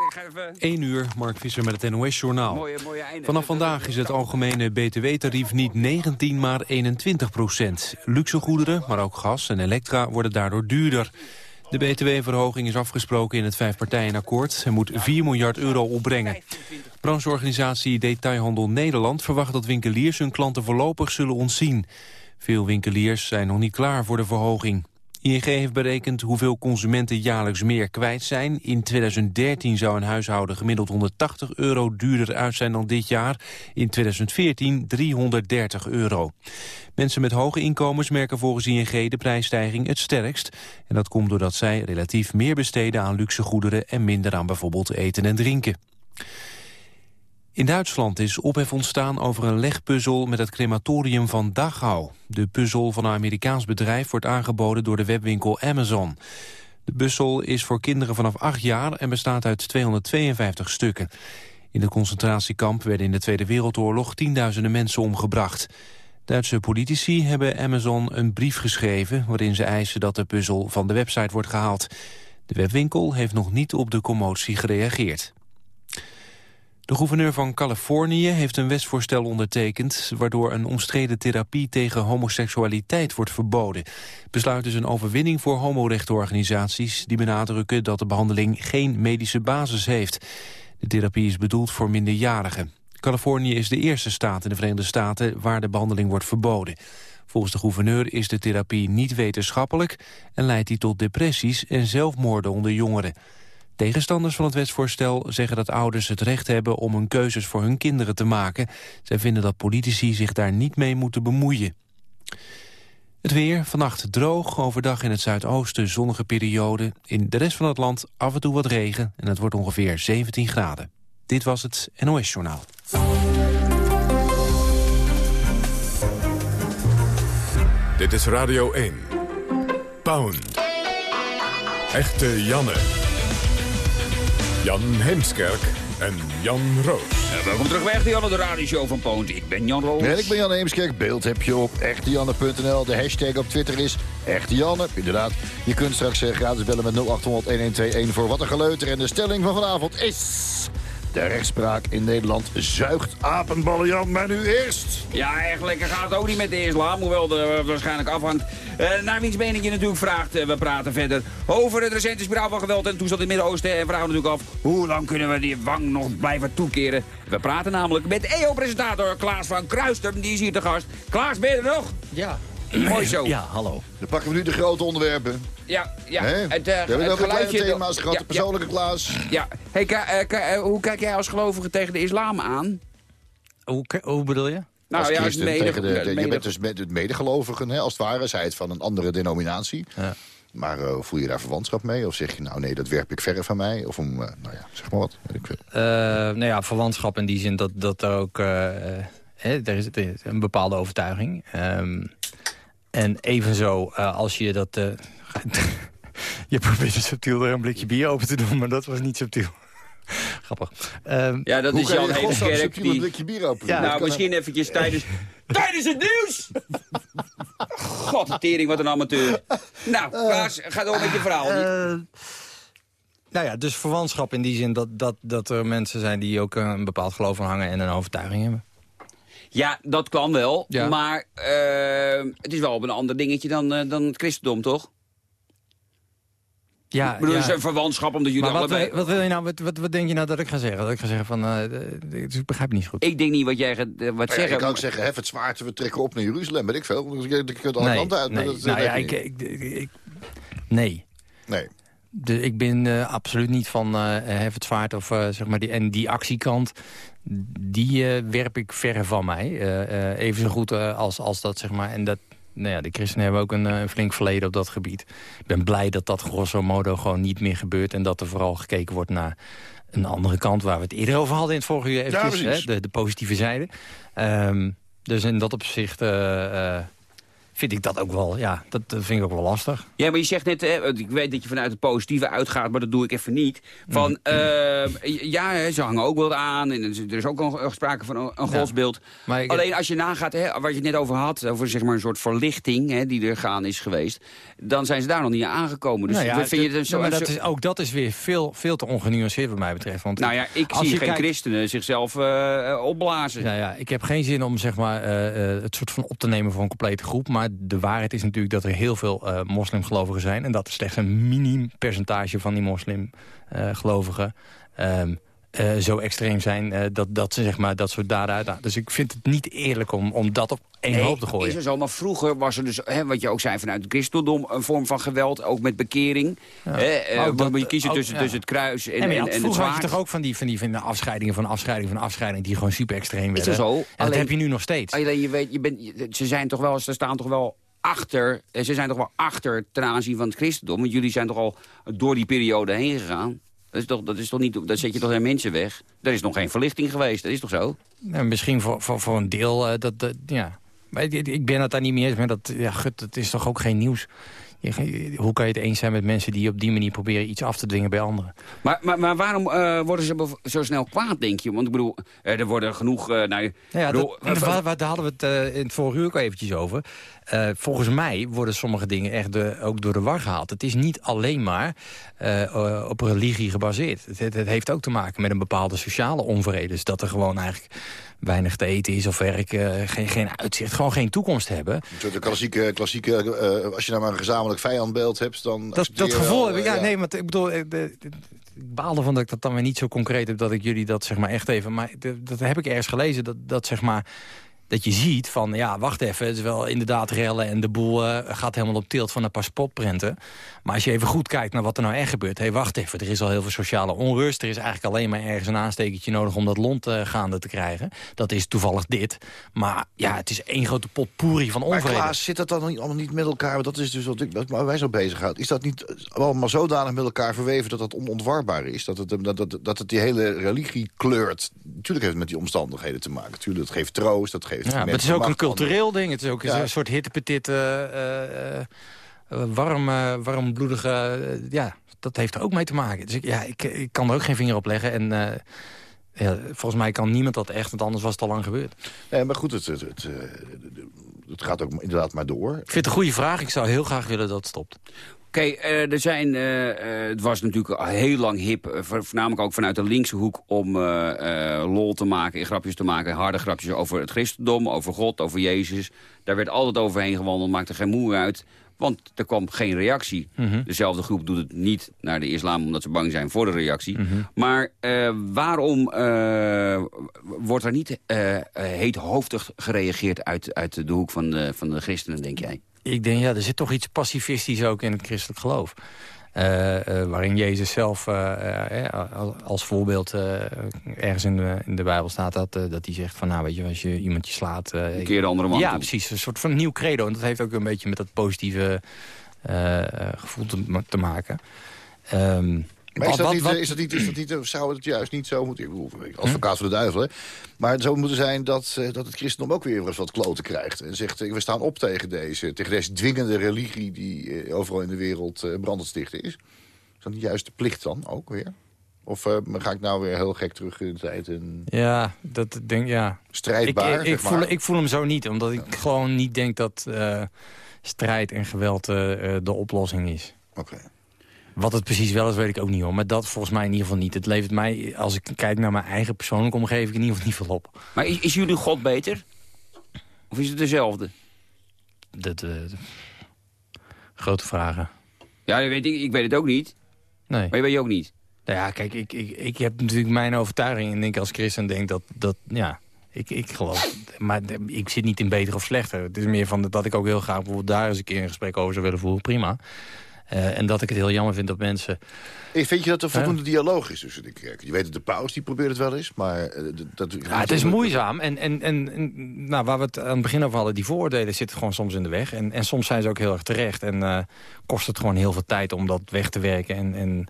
ik ga even... 1 uur, Mark Visser met het NOS-journaal. Mooie, mooie einde. Vanaf vandaag is het algemene btw-tarief niet 19, maar 21 procent. Luxe goederen, maar ook gas en elektra worden daardoor duurder. De btw-verhoging is afgesproken in het vijfpartijenakkoord... en moet 4 miljard euro opbrengen. Brancheorganisatie Detailhandel Nederland verwacht dat winkeliers hun klanten voorlopig zullen ontzien. Veel winkeliers zijn nog niet klaar voor de verhoging. ING heeft berekend hoeveel consumenten jaarlijks meer kwijt zijn. In 2013 zou een huishouden gemiddeld 180 euro duurder uit zijn dan dit jaar. In 2014 330 euro. Mensen met hoge inkomens merken volgens ING de prijsstijging het sterkst. En dat komt doordat zij relatief meer besteden aan luxe goederen... en minder aan bijvoorbeeld eten en drinken. In Duitsland is ophef ontstaan over een legpuzzel met het crematorium van Dachau. De puzzel van een Amerikaans bedrijf wordt aangeboden door de webwinkel Amazon. De puzzel is voor kinderen vanaf 8 jaar en bestaat uit 252 stukken. In het concentratiekamp werden in de Tweede Wereldoorlog tienduizenden mensen omgebracht. Duitse politici hebben Amazon een brief geschreven... waarin ze eisen dat de puzzel van de website wordt gehaald. De webwinkel heeft nog niet op de commotie gereageerd. De gouverneur van Californië heeft een wetsvoorstel ondertekend... waardoor een omstreden therapie tegen homoseksualiteit wordt verboden. Besluit is een overwinning voor homorechtenorganisaties... die benadrukken dat de behandeling geen medische basis heeft. De therapie is bedoeld voor minderjarigen. Californië is de eerste staat in de Verenigde Staten... waar de behandeling wordt verboden. Volgens de gouverneur is de therapie niet wetenschappelijk... en leidt die tot depressies en zelfmoorden onder jongeren. Tegenstanders van het wetsvoorstel zeggen dat ouders het recht hebben om hun keuzes voor hun kinderen te maken. Zij vinden dat politici zich daar niet mee moeten bemoeien. Het weer, vannacht droog, overdag in het zuidoosten zonnige periode. In de rest van het land af en toe wat regen en het wordt ongeveer 17 graden. Dit was het NOS Journaal. Dit is Radio 1. Pound. Echte Janne. Jan Heemskerk en Jan Roos. Ja, welkom terug bij Echte Janne, de radioshow van Poont. Ik ben Jan Roos. En ik ben Jan Heemskerk. Beeld heb je op echtejanne.nl. De hashtag op Twitter is echtejanne. Inderdaad, je kunt straks eh, gratis bellen met 0800-1121 voor wat een geleuter. En de stelling van vanavond is... De rechtspraak in Nederland zuigt apenballen, Jan, maar nu eerst. Ja, eigenlijk gaat het ook niet met de islam, hoewel er uh, waarschijnlijk afhangt. Uh, naar wiens mening je natuurlijk vraagt, uh, we praten verder over het recente spiraal van geweld en toestand in het Midden-Oosten. En vragen natuurlijk af, hoe lang kunnen we die wang nog blijven toekeren? We praten namelijk met EO-presentator Klaas van Kruistum, die is hier te gast. Klaas, ben je er nog? Ja. Mooi zo. Ja, hallo. Dan pakken we nu de grote onderwerpen. Ja, ja. Het, uh, we hebben het ook kleine thema's gehad, Ja, de persoonlijke Klaas. Ja. Hey, ka- uh, hoe kijk jij als gelovige tegen de islam aan? Hoe, hoe bedoel je? Nou als ja, christen mede- tegen de, de- je bent dus met het medegelovigen, hè, als het ware. Zij het van een andere denominatie. Ja. Maar eh, voel je daar verwantschap mee? Of zeg je, nou nee, dat werp ik verre van mij? Of om, eh, nou ja, zeg maar wat. Weet ik veel. Eh, nou ja, verwantschap in die zin dat, dat er ook... eh, eh, hè, er is er is een bepaalde overtuiging. Ehm, en evenzo, eh, als je dat... eh, je probeert het subtiel er een blikje bier open te doen, maar dat was niet subtiel. Grappig. Ehm, Ja, dat is Jan Heemskerk. subtiel een Die... blikje bier open Ja, doen? nou, misschien eventjes tijdens... tijdens het nieuws! God, de tering, wat een amateur. Nou, Klaas, ga door met je verhaal. Eh, nou ja, dus verwantschap in die zin dat, dat, dat er mensen zijn die ook eh, een bepaald geloof aan hangen en een overtuiging hebben. Ja, dat kan wel. Ja. Maar eh, het is wel op een ander dingetje dan, eh, dan het christendom, toch? Ja, Ik bedoel, ja. het is een verwantschap omdat jullie Maar wat, allebei... wat wil je nou, wat, wat, wat denk je nou dat ik ga zeggen? Dat ik ga zeggen van, eh, eh, ik begrijp het niet goed. Ik denk niet wat jij gaat wat ja, zeggen. je kan ook zeggen, hef het zwaard, we trekken op naar Jeruzalem. Weet ik veel. Dus je, je kunt alle nee, kanten uit. maar nee, dat, nou dat ja, heb ik, ik, ik- ik- nee. nee. De, ik ben eh, absoluut niet van eh hef het zwaard of zeg maar die, en die actiekant, die eh, werp ik verre van mij. Eh, eh, even zo goed als, als dat zeg maar. En dat, nou ja, de christenen hebben ook een, een flink verleden op dat gebied. Ik ben blij dat dat grosso modo gewoon niet meer gebeurt en dat er vooral gekeken wordt naar een andere kant waar we het eerder over hadden in het vorige uur. eventjes, hè, de, de positieve zijde. Ehm, dus in dat opzicht, vind ik dat ook wel, ja, dat, dat vind ik ook wel lastig. Ja, maar je zegt net, hè, ik weet dat je vanuit het positieve uitgaat, maar dat doe ik even niet. Van, Mm. eh, ja, ze hangen ook wel aan en er is- ook al sprake van een, een godsbeeld. Ik- Alleen als je nagaat, hè, wat je het net over had, over zeg maar een soort verlichting hè, die er gaan is geweest, dan zijn ze daar nog niet aan aangekomen. Dus Nou ja, vind je het een zo... maar een dat is, ook dat is weer veel, veel te ongenuanceerd wat mij betreft. Want nou ja, ik als zie je geen kijkt- christenen zichzelf eh, opblazen. Ja, ja, ik heb geen zin om zeg maar, eh, eh, het soort van op te nemen voor een complete groep. Maar de waarheid is natuurlijk dat er heel veel eh moslimgelovigen zijn. En dat slechts een minim percentage van die moslimgelovigen ehm, eh, zo extreem zijn eh, dat, dat ze zeg maar, dat soort daden. Dus ik vind het niet eerlijk om, om dat op één Nee, hoop te is gooien. er zo, maar vroeger was er dus, hè, wat je ook zei vanuit het christendom, een vorm van geweld, ook met bekering. Hè, Ook dat- moet je kiezen ook- tussen, ja. tussen het kruis en, en, en het vroeger had je toch ook van die, van die, van die afscheidingen van afscheidingen van afscheidingen... die gewoon super extreem Is werden. er zo? En dat heb je nu nog steeds. Alleen je weet, je bent, ze zijn toch wel, ze staan toch wel achter, ze zijn toch wel achter ten aanzien van het christendom. Want jullie zijn toch al door die periode heen gegaan. Dat is toch, dat is toch niet, dat zet je toch geen mensen weg. Er is nog geen verlichting geweest, dat is toch zo? Nou, misschien voor, voor, voor een deel, eh, dat, ja. Maar ik, ik ben het daar niet mee eens. Maar dat, ja, gut, dat is toch ook geen nieuws. Je- hoe kan je het eens zijn met mensen die op die manier proberen iets af te dwingen bij anderen? Maar, maar, maar waarom eh, worden ze zo snel kwaad, denk je? Want ik bedoel, eh, er worden genoeg... eh nou, Nou ja, ik bedoel, dat, waar, waar- daar hadden we het eh, in het vorige uur ook eventjes over. Eh, volgens mij worden sommige dingen echt de, ook door de war gehaald. Het is niet alleen maar op religie gebaseerd. Het, het, het heeft ook te maken met een bepaalde sociale onvrede. Dus dat er gewoon eigenlijk weinig te eten is of werk, eh, geen, geen uitzicht, gewoon geen toekomst hebben. Soort klassieke, klassieke eh, als je nou maar een gezamenlijk vijandbeeld hebt, dan Dat, dat gevoel wel, heb ik, eh, ja, nee, want ik bedoel, de- de- ik baal ervan dat ik dat dan weer niet zo concreet heb... dat ik jullie dat zeg maar echt even... maar de- dat heb ik ergens gelezen, dat, dat zeg maar... dat je ziet van, ja, wacht even, het is wel inderdaad rellen... en de boel eh, gaat helemaal op tilt van een paar spotprenten. Maar als je even goed kijkt naar wat er nou echt gebeurt... hé, wacht even, er is al heel veel sociale onrust. Er is eigenlijk alleen maar ergens een aanstekertje nodig... om dat lont eh, gaande te krijgen. Dat is toevallig dit. Maar ja, het is één grote potpourri van Maar onvrede. Klaas, zit dat dan niet, allemaal niet met elkaar? Dat is dus wat, ik, wat wij zo bezig Is dat niet allemaal zodanig met elkaar verweven dat dat onontwarbaar is? Dat het, dat, dat, dat het die hele religie kleurt? Natuurlijk heeft het met die omstandigheden te maken. Natuurlijk, dat geeft troost, dat geeft Ja, maar het is ook een cultureel ding. Het is ook Ja. een soort hittepetit, eh, eh, eh, warm, eh, warmbloedige... ja, dat heeft er ook mee te maken. Dus ik, ja, ik, ik kan er ook geen vinger op leggen. En ja, volgens mij kan niemand dat echt, want anders was het al lang gebeurd. Nee, maar goed, het, het, het, het gaat ook inderdaad maar door. Ik vind het een goede vraag. Ik zou heel graag willen dat het stopt. Oké, eh, er zijn, eh, eh, het was natuurlijk al heel lang hip, vo- voornamelijk ook vanuit de linkse hoek, om lol te maken en grapjes te maken. Harde grapjes over het christendom, over God, over Jezus. Daar werd altijd overheen gewandeld, maakte geen moer uit. Want er kwam geen reactie. Dezelfde groep doet het niet naar de islam omdat ze bang zijn voor de reactie. Maar eh, waarom wordt er niet heethoofdig gereageerd uit, uit de hoek van de, van de christenen, denk jij? Ik denk, ja, er zit toch iets pacifistisch ook in het christelijk geloof. Eh, eh, waarin Jezus zelf eh, als- voorbeeld ergens in de, in de Bijbel staat dat, dat hij zegt van nou weet je, als je iemand je slaat... Een keer de andere man Ja, toe. precies. Een soort van nieuw credo. En dat heeft ook een beetje met dat positieve gevoel te, ma- te maken. Ehm, Maar is dat, niet, eh, is dat niet, is dat niet, eh, zou het juist niet zo moeten... Ik bedoel, advocaat van de duivel, hè? Maar het zou moeten zijn dat, eh, dat het christendom ook weer eens wat kloten krijgt. En zegt, we staan op tegen deze, tegen deze dwingende religie... die overal in de wereld brand te stichten is. Is dat niet juist de plicht dan ook weer? Of eh, ga ik nou weer heel gek terug in de tijd en Ja, dat denk ja. Ik, strijdbaar? ik, ik, maar? voel, ik voel hem zo niet, omdat ik gewoon niet denk dat strijd en geweld de oplossing is. Oké. Wat het precies wel is, weet ik ook niet hoor. Maar dat volgens mij in ieder geval niet. Het levert mij, als ik kijk naar mijn eigen persoonlijke omgeving, in ieder geval niet veel op. Maar is, is jullie God beter? Of is het dezelfde? Dat, eh, grote vragen. Ja, weet ik, ik weet het ook niet. Nee. Maar je weet je ook niet. Nou ja, kijk, ik, ik, ik heb natuurlijk mijn overtuiging. En denk als christen denk dat, dat ja, ik, ik geloof. Maar ik zit niet in beter of slechter. Het is meer van dat ik ook heel graag bijvoorbeeld daar eens een keer een gesprek over zou willen voeren. Prima. Eh, en dat ik het heel jammer vind dat mensen... Hey, Vind je dat er voldoende dialoog is tussen de kerken? Je weet het, de paus die probeert het wel eens, maar... eh, dat, Ja, het is moeizaam. En, en, en, en, nou, waar we het aan het begin over hadden, die vooroordelen zitten gewoon soms in de weg. En, en soms zijn ze ook heel erg terecht. En eh, kost het gewoon heel veel tijd om dat weg te werken. En, en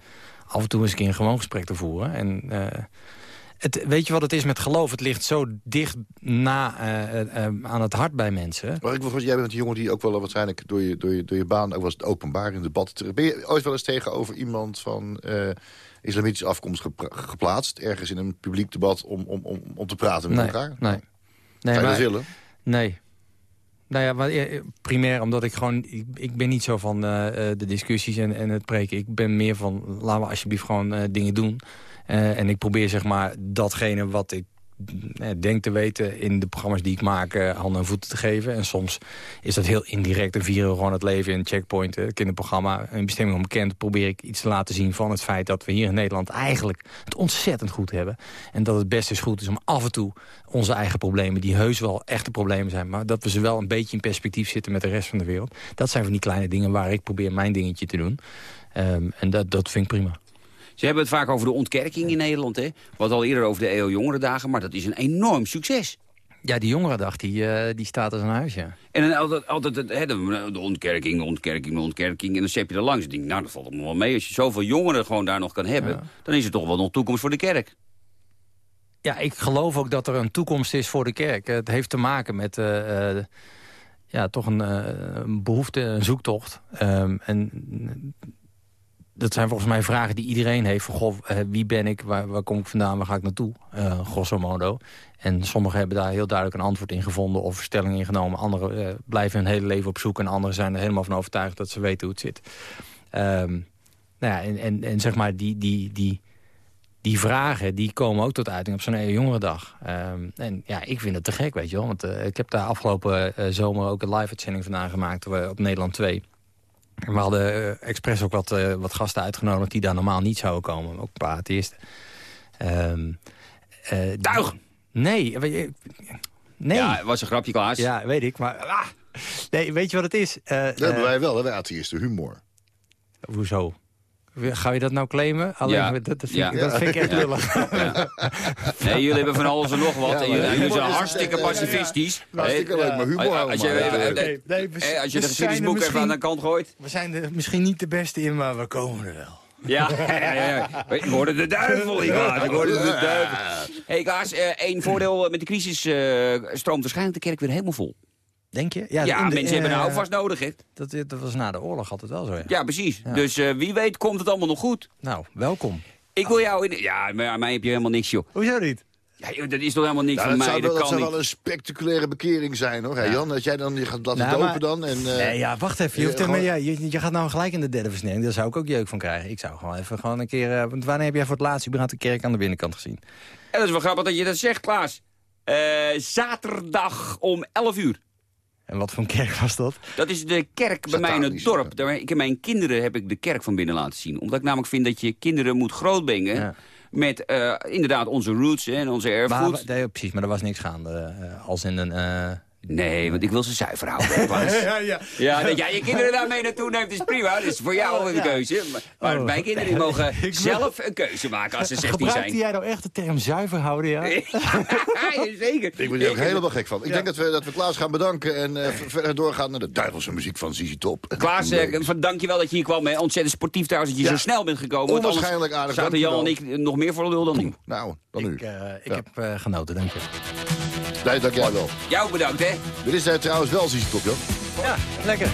af en toe eens een keer een gewoon gesprek te voeren. En, Het, weet je wat het is met geloof? Het ligt zo dicht na uh, uh, aan het hart bij mensen. Maar ik, jij bent een jongen die ook wel waarschijnlijk door je, door je, door je baan... ook was het openbaar in debat... Ben je ooit wel eens tegenover iemand van uh, islamitische afkomst geplaatst... ergens in een publiek debat om, om, om, om te praten met nee, elkaar? Nee. nee Zou je dat willen? Nee. Nou ja, maar, primair omdat ik gewoon... Ik, ik ben niet zo van de discussies en, en het preken. Ik ben meer van, laten we alsjeblieft gewoon dingen doen... Uh, en ik probeer zeg maar datgene wat ik eh, denk te weten in de programma's die ik maak uh, handen en voeten te geven. En soms is dat heel indirect en vieren we gewoon het leven in Checkpoint, het kinderprogramma, een bestemming onbekend. Probeer ik iets te laten zien van het feit dat we hier in Nederland eigenlijk het ontzettend goed hebben. En dat het best is goed is om af en toe onze eigen problemen, die heus wel echte problemen zijn, maar dat we ze wel een beetje in perspectief zitten met de rest van de wereld. Dat zijn van die kleine dingen waar ik probeer mijn dingetje te doen. Um, en dat, dat vind ik prima. Ze hebben het vaak over de ontkerking in Nederland. Hè? Wat al eerder over de EO Jongerendagen. Maar dat is een enorm succes. Ja, die jongerendag die, uh, die staat als een huis, ja. En dan altijd, altijd hè, de, ontkerking, de ontkerking, de ontkerking. En dan zet je er langs. En denk nou, dat valt allemaal wel mee. Als je zoveel jongeren gewoon daar nog kan hebben... dan is er toch wel nog toekomst voor de kerk. Ja, ik geloof ook dat er een toekomst is voor de kerk. Het heeft te maken met... Uh, uh, ja, toch een, een, behoefte, een zoektocht. Um, en dat zijn volgens mij vragen die iedereen heeft. Van, goh, eh, wie ben ik, waar, waar, kom ik vandaan, waar ga ik naartoe? Uh, grosso modo. En sommigen hebben daar heel duidelijk een antwoord in gevonden... of stelling in genomen. Anderen uh, blijven hun hele leven op zoek... en anderen zijn er helemaal van overtuigd dat ze weten hoe het zit. Um, nou ja, en, en, zeg maar, die, die, die, die vragen die komen ook tot uiting op zo'n jongerendag. Um, en ja, ik vind het te gek, weet je wel. Want ik heb daar afgelopen zomer ook een live-uitzending vandaan gemaakt... op Nederland 2... We hadden uh, expres ook wat, uh, wat gasten uitgenodigd die daar normaal niet zouden komen. Ook een paar atheïsten. Um, uh, Tuig! Nee. nee. Ja, het was een grapje, Klaas. Ja, weet ik. Maar ah, nee, weet je wat het is? dat hebben wij wel, hè, wij atheïsten. Humor. Hoezo? Ga je dat nou claimen? Alleen, ja. dat, dat, vind, ja. ik, dat vind ik echt lullig. Ja. Nee, jullie hebben van alles en nog wat. en jullie, jullie zijn hartstikke pacifistisch. Hartstikke leuk, maar humor Als je, nee, nee, we, als je de geschiedenisboek even aan de kant gooit. We zijn er misschien niet de beste in, maar we komen er wel. Ja, ja, ja, Ik hoorde de duivel, ik hoorde de duivel. hey, Klaas, één voordeel met de crisis uh, stroomt waarschijnlijk de kerk weer helemaal vol. Denk je? Ja, ja de, mensen hebben een houvast nodig, hè? Dat, dat, was na de oorlog altijd wel zo, ja. Ja, precies. Ja. Dus uh, wie weet komt het allemaal nog goed. Nou, welkom. Ik wil jou... In, ja, maar aan mij heb je helemaal niks, joh. Hoezo niet? Ja, joh, dat is toch helemaal niks nou, van dat mij. Zou wel, dat, dat kan zou niet. wel een spectaculaire bekering zijn, hoor. Ja. Jan, dat jij dan je gaat laten nou, dopen maar, dan. En, uh, nee, ja, wacht even. Je, hoeft gewoon... ja, je, je, gaat nou gelijk in de derde versnelling. Daar zou ik ook jeuk van krijgen. Ik zou gewoon even gewoon een keer... Uh, want wanneer heb jij voor het laatst überhaupt de kerk aan de binnenkant gezien? En dat is wel grappig dat je dat zegt, Klaas. Uh, zaterdag om 11 uur. En wat voor een kerk was dat? Dat is de kerk bij mij in het dorp. Daar, ik mijn kinderen heb ik de kerk van binnen laten zien. Omdat ik namelijk vind dat je kinderen moet grootbrengen... Ja. met uh, inderdaad onze roots en onze erfgoed. Maar, nee, precies, maar er was niks gaande. Uh, als in een... Uh... Nee, want ik wil ze zuiver houden. ja, ja. ja, dat jij je kinderen daarmee naartoe neemt is prima. Dat is voor jou oh, een ja. keuze. Maar, oh. mijn kinderen mogen zelf een keuze maken als ze 16 Gebruikte zijn. jij nou echt de term zuiver houden, ja? ja zeker. Ik ben er ook helemaal gek van. Ik denk dat we, dat we Klaas gaan bedanken en uh, verder doorgaan naar de duivelse muziek van Zizi Top. Klaas, dank je wel dat je hier kwam. Hè. Ontzettend sportief trouwens dat je zo snel bent gekomen. Onwaarschijnlijk aardig. Zaten Jan en ik nog meer voor lul dan nu. Nou, dan nu. Ik, uh, ik heb genoten, dank je. Nee, dank jij wel. Jou bedankt, hè. Dit is uh, trouwens wel Top, joh. Ja, lekker.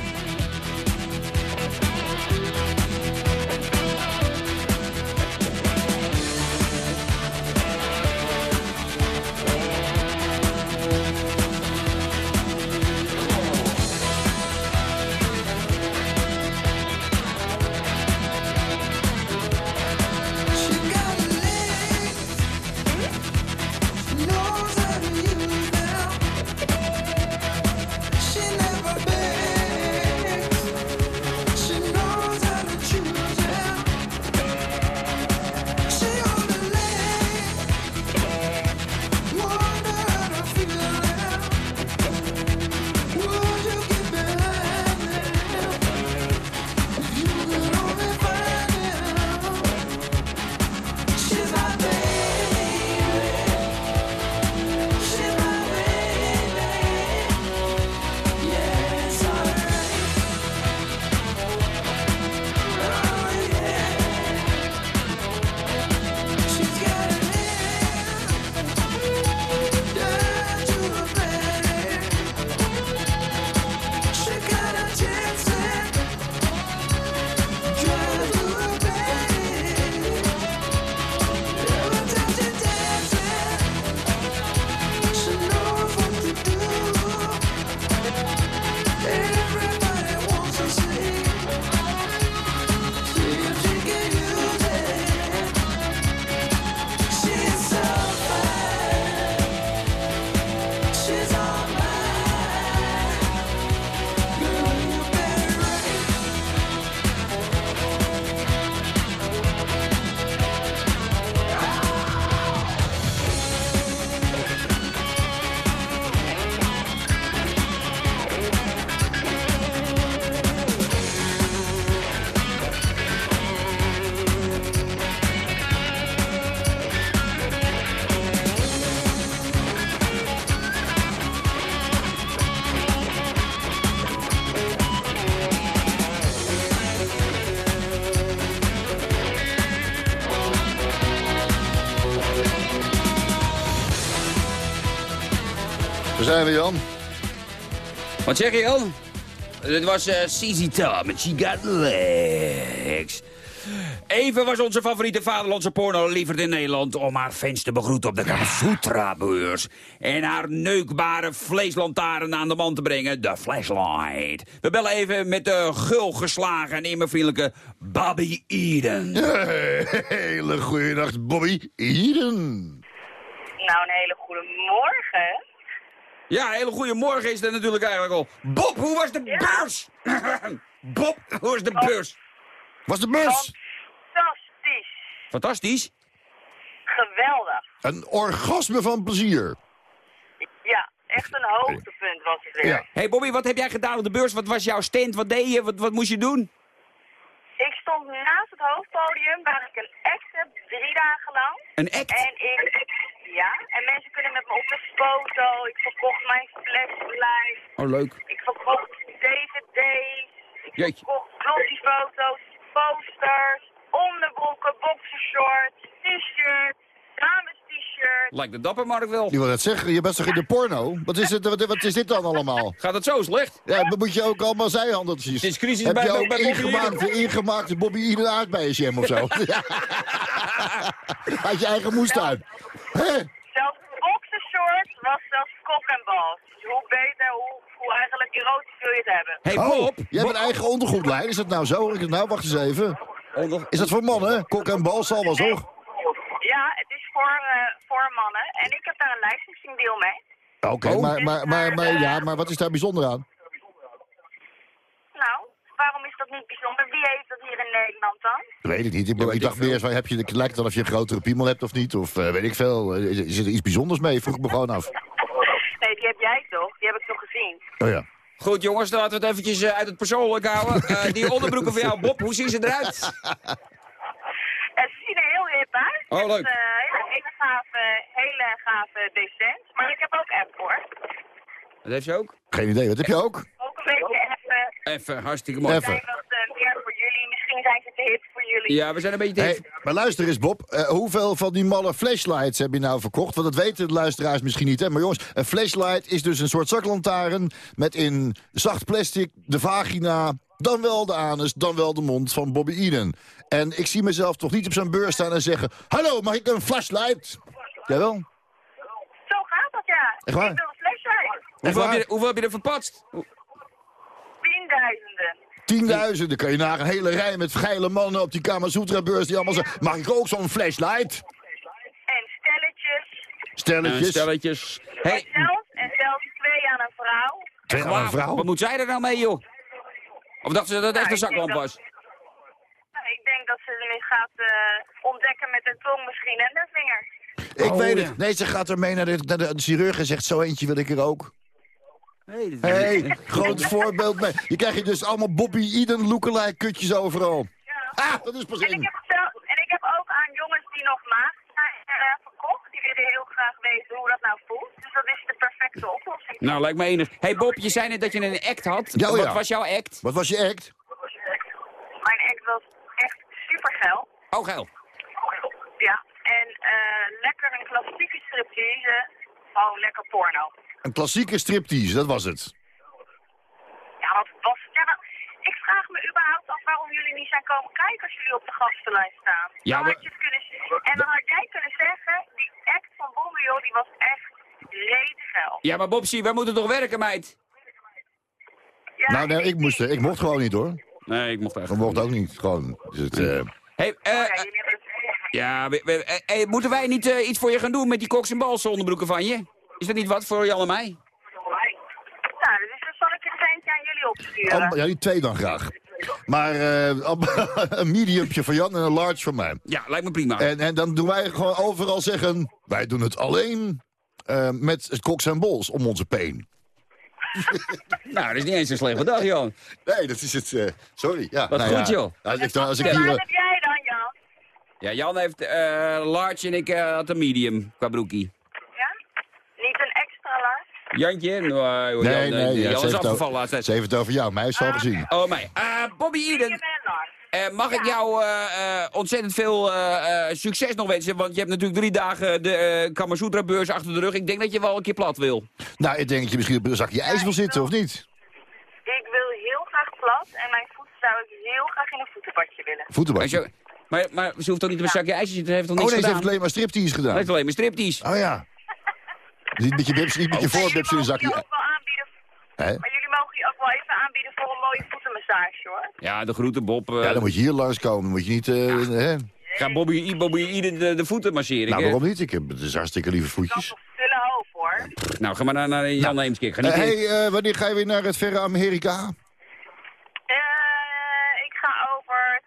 Jan. Wat zeg je, Jan? Dit was uh, CZ Tom en She Got Legs. Even was onze favoriete vaderlandse porno lieverd in Nederland... om haar fans te begroeten op de Kamasutra-beurs. En haar neukbare vleeslantaarn aan de man te brengen, de Flashlight. We bellen even met de gulgeslagen en immer vriendelijke Bobby Eden. Hele goede nacht, Bobby Eden. Nou, een hele goede morgen. Ja, hele goede morgen is er natuurlijk eigenlijk al. Bob, hoe was de beurs? Bob, hoe was de beurs? Was de beurs? Fantastisch. Fantastisch. Geweldig. Een orgasme van plezier. Ja, echt een hoogtepunt was het weer. Ja. hey Bobby, wat heb jij gedaan op de beurs? Wat was jouw stand? Wat deed je? Wat, wat moest je doen? Ik stond naast het hoofdpodium waar ik een act heb, drie dagen lang. Een act? En ik, ja, en mensen kunnen met me op een foto. Ik verkocht mijn flashlight. Oh, leuk. Ik verkocht dvd's. Ik Jeetje. verkocht glossiefoto's, posters, onderbroeken, boxershorts, t-shirts, dames t-shirts. Lijkt de dappermarkt wel. Je wil het zeggen, je bent toch in de porno? Wat is, het, wat, wat is dit dan allemaal? Gaat het zo slecht? Ja, dan moet je ook allemaal zijhandeltjes. Het is crisis Heb bij- je bij ook Bobby ingemaakte Bobby Eden aardbeienjam of zo? Ja. Uit je eigen moestuin. Zelfs boxershorts was zelfs kop en bal. Dus hoe beter, hoe, hoe eigenlijk erotisch wil je het hebben. hey, Oh, Bob. jij hebt een eigen ondergoedlijn. Is dat nou zo? Hoor ik het nou? Wacht eens even. Is dat voor mannen? Kok en bal zal wel toch? Ja, het is voor, eh, voor mannen. En ik heb daar een licensing deal mee. Oké, Oh. maar, maar, maar, maar, ja, maar wat is daar bijzonder aan? Nou, waarom is dat niet bijzonder? Wie heeft dat hier in Nederland dan? Weet ik niet. Ik, ik dacht meer, zo, heb je, het lijkt dan of je een grotere piemel hebt of niet. Of eh, weet ik veel. Eh, Is, is er iets bijzonders mee? Vroeg ik me gewoon af. Nee, die heb jij toch? Die heb ik toch gezien? Oh ja. Goed jongens, dan laten we het eventjes eh, uit het persoonlijk houden. Eh, die onderbroeken van jou, Bob, hoe zien ze eruit? Het ziet er heel hip uit. Oh, leuk. ja, hele gave, hele gave decent. Maar ik heb ook app hoor. Dat heeft ze ook. Geen idee. Wat heb je ook? Ook een beetje even. Even, hartstikke mooi. Zijn wat eh, meer voor jullie. Misschien zijn ze te hip voor jullie. Ja, we zijn een beetje... te- Hey, maar luister eens, Bob. Eh, hoeveel van die malle flashlights heb je nou verkocht? Want dat weten de luisteraars misschien niet. Hè? Maar jongens, een flashlight is dus een soort zaklantaarn... met in zacht plastic de vagina, dan wel de anus, dan wel de mond van Bobby Eden. En ik zie mezelf toch niet op zo'n beurs staan en zeggen... Hallo, mag ik een flashlight? Jawel. Zo gaat dat ja. Echt waar? Ik wil een flashlight. Hoeveel heb, je, hoeveel heb je er verpatst? Tienduizenden. Tienduizenden kan je naar een hele rij met geile mannen op die Kamasutra-beurs... die allemaal zeggen, mag ik ook zo'n flashlight? En stelletjes. Eh, Stelletjes. stelletjes. Hey, Zelfs en zelfs twee aan een vrouw. Twee aan een vrouw. wat moet zij er nou mee, joh? Of dachten ze dat het echt een denk zaklamp was? Nou, ik denk dat ze ermee gaat eh, ontdekken met de tong misschien en de vinger. Ik Oh, weet ja. het. Nee, ze gaat ermee naar de, naar de chirurg en zegt... zo eentje wil ik er ook. Nee, dat Hé, hey, groot voorbeeld mee. Je krijgt je dus allemaal Bobby Eden lookalike kutjes overal. Ah, dat is pas En ik, één. heb zelf, en ik heb ook aan jongens die nog maagd zijn eh, verkocht. Die willen heel graag weten hoe dat nou voelt. Dus dat is de perfecte oplossing. Nou, lijkt me enig. hey Bob, je zei net dat je een act had. Ja, oh Wat ja. was jouw act? Wat was je act? Mijn act was echt super geil. Oh, geil. Ja. En eh, lekker een klassieke striptease. Gewoon lekker porno. Een klassieke striptease, dat was het. Ja, wat was ja, nou, Ik vraag me überhaupt af waarom jullie niet zijn komen kijken als jullie op de gastenlijst staan. Ja, dan maar- had je het kunnen, en dan had jij kunnen zeggen, die act van joh, die was echt geil. Ja, maar Bobsie, wij moeten toch werken, meid? Ja, Nou, nee, ik, moest, er- ik mocht gewoon niet hoor. Nee, ik mocht eigenlijk. mocht ook niet. Gewoon. Dus het, eh, Hey, eh, Ja, het- ja, we- we- eh, moeten wij niet eh, iets voor je gaan doen met die koks en balsen onderbroeken van je? Is dat niet wat voor Jan en mij? Nou, dus dan zal ik eens eentje aan jullie opsturen. am- ja, die twee dan graag. Maar eh, een mediumpje van Jan en een large van mij. Ja, lijkt me prima. En, en dan doen wij gewoon overal zeggen... wij doen het alleen eh, met het koks en bols om onze peen. nou, dat is niet eens een slechte dag, Jan. Nee, dat is het. eh, sorry. Ja, Wat nou goed, ja. joh. Als ik, als ik hier, eh, heb jij dan, Jan? Ja, Jan heeft eh large en ik had een medium qua broekie. Ja? Niet een extra Jantje? Nee, hoor, nee, Jan, nee. ja, Jan ze is afgevallen het laatst. Ze heeft het over jou. Mij is het al gezien. Oh, mij. Eh, Bobby Eden. eh, mag ik jou eh, eh, ontzettend veel eh, eh, succes nog wensen? Want je hebt natuurlijk drie dagen de eh Kamasutra-beurs achter de rug. Ik denk dat je wel een keer plat wil. Nou, ik denk dat je misschien op een zakje ijs wil zitten, of niet? Ik wil heel graag plat en mijn voeten zou ik heel graag in een voetenbadje willen. Voetenbadje. maar, maar ze hoeft toch niet op een zakje ijs te zitten? Ze heeft toch Oh nee, ze heeft alleen maar striptease Ze gedaan. heeft alleen maar striptease. Oh ja. Niet met je bips, niet met je voorbips in je zakje. ook wel aanbieden, Hè? maar jullie mogen je ook wel even aanbieden voor een mooie voetenmassage hoor. Ja, de groeten Bob. eh, Ja, dan moet je hier langskomen. Moet je niet... eh, hè? Ga Bobby, Bobby ieder de, de voeten masseren. Nou, waarom niet? Ik heb dus hartstikke lieve Dat voetjes. is toch stille hoop hoor. Nou, ga maar naar, naar Jan Nou, Eh, niet in- hey, eh, wanneer ga je weer naar het verre Amerika? Eh, ik ga over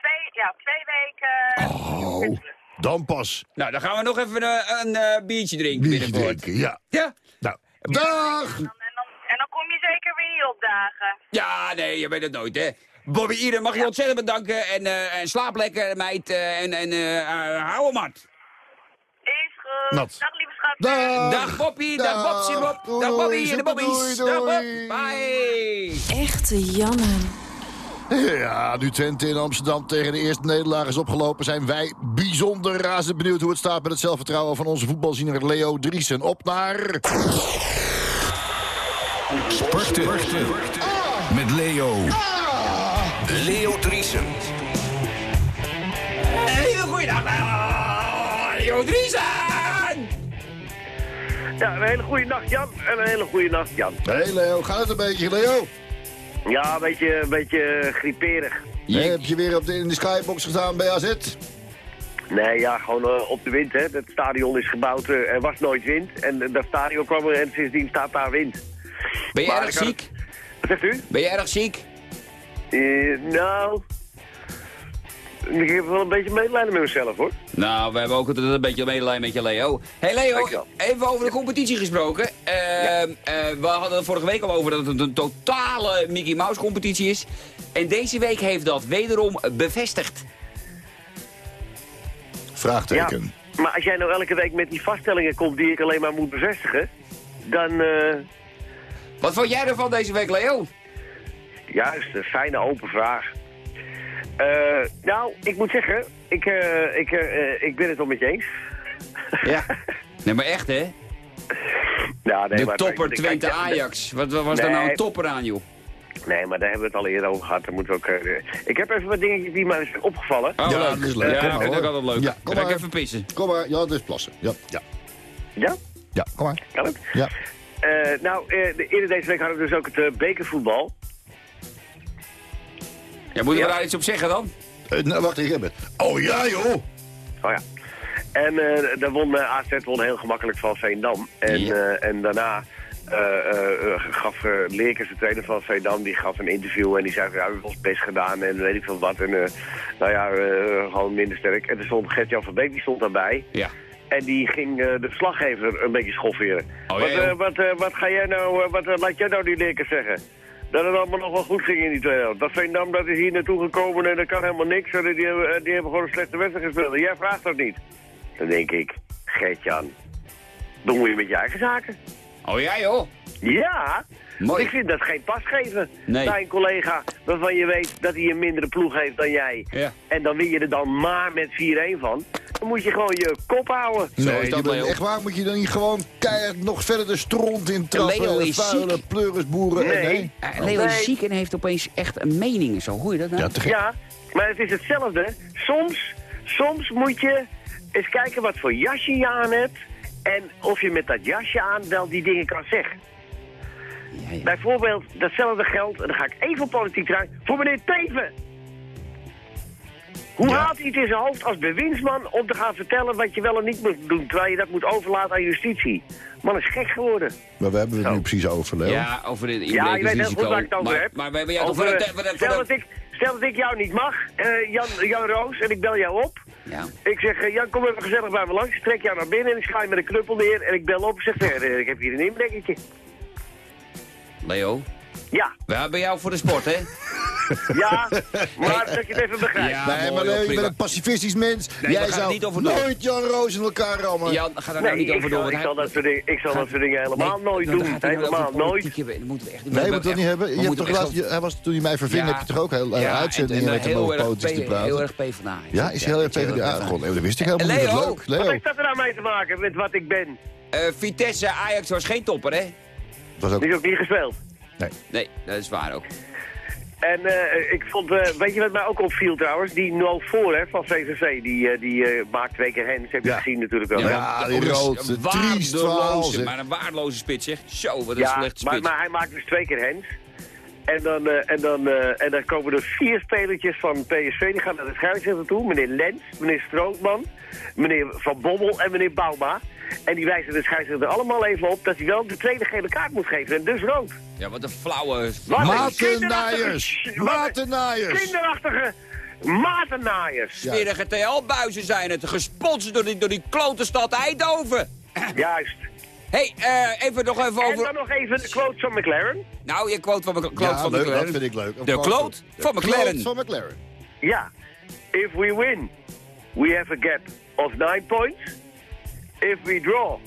twee, ja, twee weken. Oh, dan pas. Nou, dan gaan we nog even eh, een eh, biertje drinken Biertje binnenkort. drinken, ja. Ja? Nou, dag! En dan, en dan kom je zeker weer niet opdagen. Ja, nee, je weet het nooit, hè. Bobby Ieder, mag je ontzettend bedanken. En, eh, en slaap lekker, meid. eh, en en hou hem hard. Is goed. Nat. Dag lieve schat. Dag! Dag Boppie, dag Dag. Bobsie Bob. Doei, Dag Bobby en de Bobbies. doei, Dag Bob. doei. Bye. Echte. Ja, nu Twente in Amsterdam tegen de eerste nederlaag is opgelopen... zijn wij bijzonder razend benieuwd hoe het staat met het zelfvertrouwen... van onze voetbalziener Leo Driesen. Op naar... Sporten. Met Leo. Leo Driesen. Hele goeiedag. Ah, Leo Driesen. Ja, een hele goede nacht Jan en een hele goede nacht Jan. Hey Leo, gaat het een beetje, Leo? Ja, een beetje, een beetje grieperig. Hey, heb je weer op de, in de skybox gestaan bij AZ? Nee, ja, gewoon eh, op de wind. Hè. Het stadion is gebouwd, eh, er was nooit wind. En eh, dat stadion kwam er en sindsdien staat daar wind. Ben je Maar erg had- ziek? Wat zegt u? Ben je erg ziek? Nou, ik heb wel een beetje medelijden met mezelf hoor. Nou, we hebben ook altijd een beetje medelijden met je, Leo. hey Leo, Dankjewel. even over de competitie gesproken. Ehm, eh, we hadden het vorige week al over dat het een totale Mickey Mouse competitie is. En deze week heeft dat wederom bevestigd. Vraagteken. Maar als jij nou elke week met die vaststellingen komt die ik alleen maar moet bevestigen, dan eh, Wat vond jij ervan deze week, Leo? juist een fijne open vraag. Eh, nou, ik moet zeggen, ik, eh, ik, eh, ik ben het wel met je eens. Ja. Nee, maar echt, hè? Ja, nee, de maar- topper ik- Twente ik- Ajax. Wat, wat was daar nou een topper aan, joh? Nee, maar daar hebben we het al eerder over gehad. Daar moeten we ook, eh, ik heb even wat dingetjes die mij zijn opgevallen. Oh, Ja, leuk. dat is leuk. Ja, dat maar, vind ik hoor. altijd leuk. Ja, kom ga ik maar. even pissen. Kom maar, ja, dat is plassen. Ja, ja. Ja? Ja, kom maar. Kan het? Ja. Eh, nou, eh, de, eerder deze week hadden we dus ook het bekervoetbal. Ja, moeten we Ja. daar iets op zeggen dan? Eh, nou, wacht, ik heb het. Oh ja, joh! Oh ja. En eh daar won uh, AZ won heel gemakkelijk van Veendam. En, Ja. eh, en daarna eh, eh, eh, gaf uh, Leerkens, de trainer van Veendam, die gaf een interview en die zei van, ja, we hebben ons best gedaan en weet ik veel wat. En eh, nou ja, eh, gewoon minder sterk. En er stond Gert-Jan van Beek, die stond daarbij. Ja. En die ging eh, de verslaggever een beetje schofferen. Oh, wat, eh, wat, eh, wat ga jij nou, eh, wat eh, laat jij nou die Leerkens zeggen? Dat het allemaal nog wel goed ging in die tweede helft. Dat Veendam dat is hier naartoe gekomen en dat kan helemaal niks. Die, hebben- die hebben gewoon een slechte wedstrijd gespeeld. Jij vraagt dat niet. Dan denk ik, Gert-Jan, dan moet je met je eigen zaken. Oh ja, joh. Ja, Mooi. ik vind dat geen pas geven Nee. bij een collega waarvan je weet dat hij een mindere ploeg heeft dan jij. Ja. En dan win je er dan maar met 4-1 van. Dan moet je gewoon je kop houden. Zo Nee, is dat, Leo. echt waar, moet je dan niet gewoon keihard nog verder de stront in trappen? Leo is vuile ziek. pleurisboeren. Nee. Nee. Eh, Leo is ziek en heeft opeens echt een mening. Zo, hoor je dat nou? Ja. Ja, maar het is hetzelfde. Soms, soms moet je eens kijken wat voor jasje je aan hebt. En of je met dat jasje aan wel die dingen kan zeggen. Ja, ja. Bijvoorbeeld, datzelfde geldt, en dan ga ik even op politiek draaien, voor meneer Teven. Hoe Ja. haalt hij het in zijn hoofd als bewindsman om te gaan vertellen wat je wel en niet moet doen, terwijl je dat moet overlaten aan justitie? Man is gek geworden. Maar we hebben het Zo. nu precies over, Leo. Ja, over het Ja, je weet heel goed waar ik het over maar, heb. Maar we hebben jou Over, eh, de... stel, de- dat ik, stel dat ik jou niet mag, eh, Jan, Jan Roos, en ik bel jou op. Ja. Ik zeg, eh, Jan, kom even gezellig bij me langs. Ik trek jou naar binnen en ik je met een knuppel neer. En ik bel op en zeg, ik heb hier een inbrekertje. Leo, Ja, we hebben jou voor de sport, hè? Ja, maar dat je het even begrijpt. Ja, nee, maar Leo, je bent een pacifistisch mens. Nee, Jij zou niet over door. nooit Jan Roos in elkaar rammen. Jan, ga daar Nee, nou niet over door. ik, zal dat soort dingen, ik zal dat soort dingen helemaal Nee, nooit doen. nou Helemaal nooit. politiek hebben. Dat moeten we echt niet. Nee, We moet dat niet hebben. Je hebt moeten toch laatst, hij was, toen hij mij verving, Ja. heb je toch ook heel, Ja, uitzendingen en- en met hem heel over te praten. Heel erg PvdA. Ja, is heel erg PvdA. God, nee, dat wist ik helemaal niet. Leo. Wat heeft dat er nou mee te maken met wat ik ben? Eh, Vitesse Ajax was geen topper, hè? Dat was ook... Die is ook niet gespeeld. Nee, dat is waar ook. En eh, ik vond, eh, weet je wat mij ook opviel trouwens? Die no voor hè, van VVV, die, eh, die eh, maakt twee keer hens. Heb je Ja. gezien natuurlijk wel. hè? Ja, maar- die rood, waardeloze, maar een waardeloze spits, zeg. Zo, wat een Ja, slechte maar, spits. maar hij maakt dus twee keer hens. En dan, eh, en, dan, eh, en dan komen er vier spelertjes van PSV, die gaan naar de scheidsrechter toe. Meneer Lens, meneer Strootman, meneer Van Bommel en meneer Bouma. En die wijzen de scheidsrechter allemaal even op dat hij wel de tweede gele kaart moet geven. En dus rood. Ja, wat een flauwe... Wat een Matennaaiers! kinderachtige- Matennaaiers! Kinderachtige matennaaiers. Ja. Smerige TL-buizen zijn het, gesponsord door die, door die klote stad Eindhoven. Juist. Hé, hey, eh, even nog even En over... dan nog even de quote van McLaren. Nou, je quote van kloot Ja, van leuk, dat McLaren. vind ik leuk. Een De quote kloot van McLaren. kloot van McLaren. Ja. If we win, we have a gap of nine points. If we draw,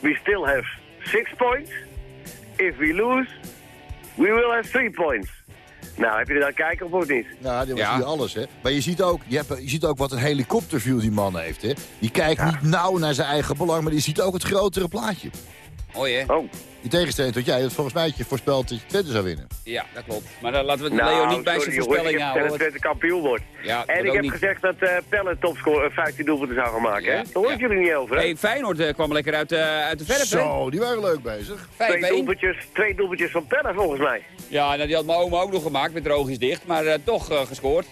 we still have six points. If we lose, we will have three points. Nou, heb je er dan kijken op of niet? Nou, dit was Ja. hier alles, hè. Maar je ziet, ook, je, hebt, je ziet ook wat een helikopterview die man heeft, hè. Die kijkt niet nauw naar zijn eigen belang, maar die ziet ook het grotere plaatje. Mooi, hè? Oh. In tegenstelling tot jij, dat volgens mij had je voorspeld dat je Twente zou winnen. Ja, dat klopt. Maar dan laten we Nou, Leo niet bij zijn voorspelling ik heb houden. dat Twente kampioen wordt. Ja, en ik heb niet. gezegd dat eh Pelle topscore eh, 15 doelpunten zou gaan maken, Ja, hè? Daar hoor ik ja. jullie niet over, hè? Hey, Feyenoord eh, kwam lekker uit, eh, uit de verf, hè? Zo, die waren leuk bezig. 5-1. Twee doelpuntjes, twee doelpuntjes van Pelle volgens mij. Ja, nou, die had mijn oma ook nog gemaakt met de oogjes dicht, maar eh, toch eh, gescoord.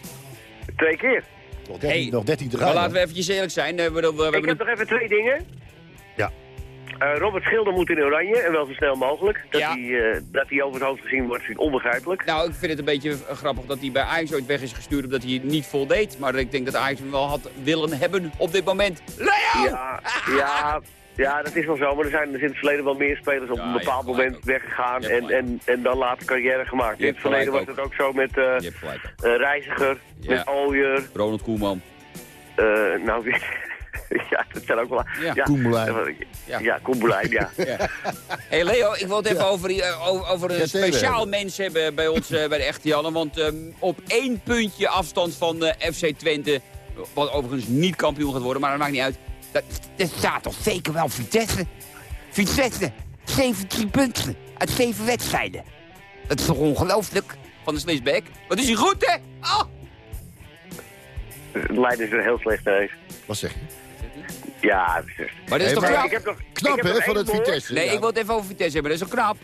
Twee keer. Nog 13, Hey, nog 13 te gaan. Maar laten we eventjes eerlijk zijn. eh, we, we, we Ik hebben heb nog even twee dingen. Eh, Robert Schilder moet in oranje en wel zo snel mogelijk. Dat, Ja. hij, eh, dat hij over het hoofd gezien wordt, is onbegrijpelijk. Nou, ik vind het een beetje eh, grappig dat hij bij Ajax ooit weg is gestuurd omdat hij niet voldeed. Maar ik denk dat Ajax hem wel had willen hebben op dit moment. Leo! Ja, ja, ja, dat is wel zo. Maar er zijn er in het verleden wel meer spelers op Ja, een bepaald moment ook. weggegaan. En, en, en dan later carrière gemaakt. In het verleden was het ook zo met eh, Reiziger, met Ooyer. Ronald Koeman. nou, ja, dat zijn ook wel... Ja. Ja. Ja, ja. Hé hey Leo, ik wil het even over, die, eh, over, over een speciaal mens hebben bij ons eh, bij de Echte Janne. Want ehm, op één puntje afstand van de FC Twente, wat overigens niet kampioen gaat worden, maar dat maakt niet uit. Dat, dat staat toch zeker wel Vitesse? Vitesse, 17 punten uit 7 wedstrijden. Dat is toch ongelooflijk van de Slisbeck? Wat is hij goed, hè? Oh! Leiden is er heel slecht ineens. Wat zeg je? Ja, dat is Maar dat is Hey, toch maar knap? Ik heb nog, Knap, ik heb hè, van het. Vitesse. Nee, ja. ik wil het even over Vitesse hebben, dat is zo knap.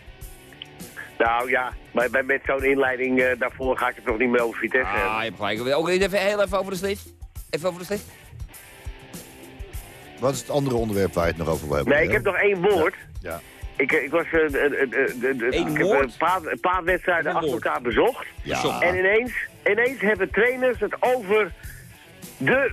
Nou ja, bij, met zo'n inleiding eh, daarvoor ga ik het nog niet meer over Vitesse Ah, hebben. je hebt gelijk. Ook even, heel even over de Slis. Even over de Slis. Wat is het andere onderwerp waar je het nog over wil hebben? Nee, ik heb nog één woord. Ja. Ik, eh, ik was eh, ik heb een paar, een paar wedstrijden achter elkaar bezocht. Ja. En ineens, ineens hebben trainers het over de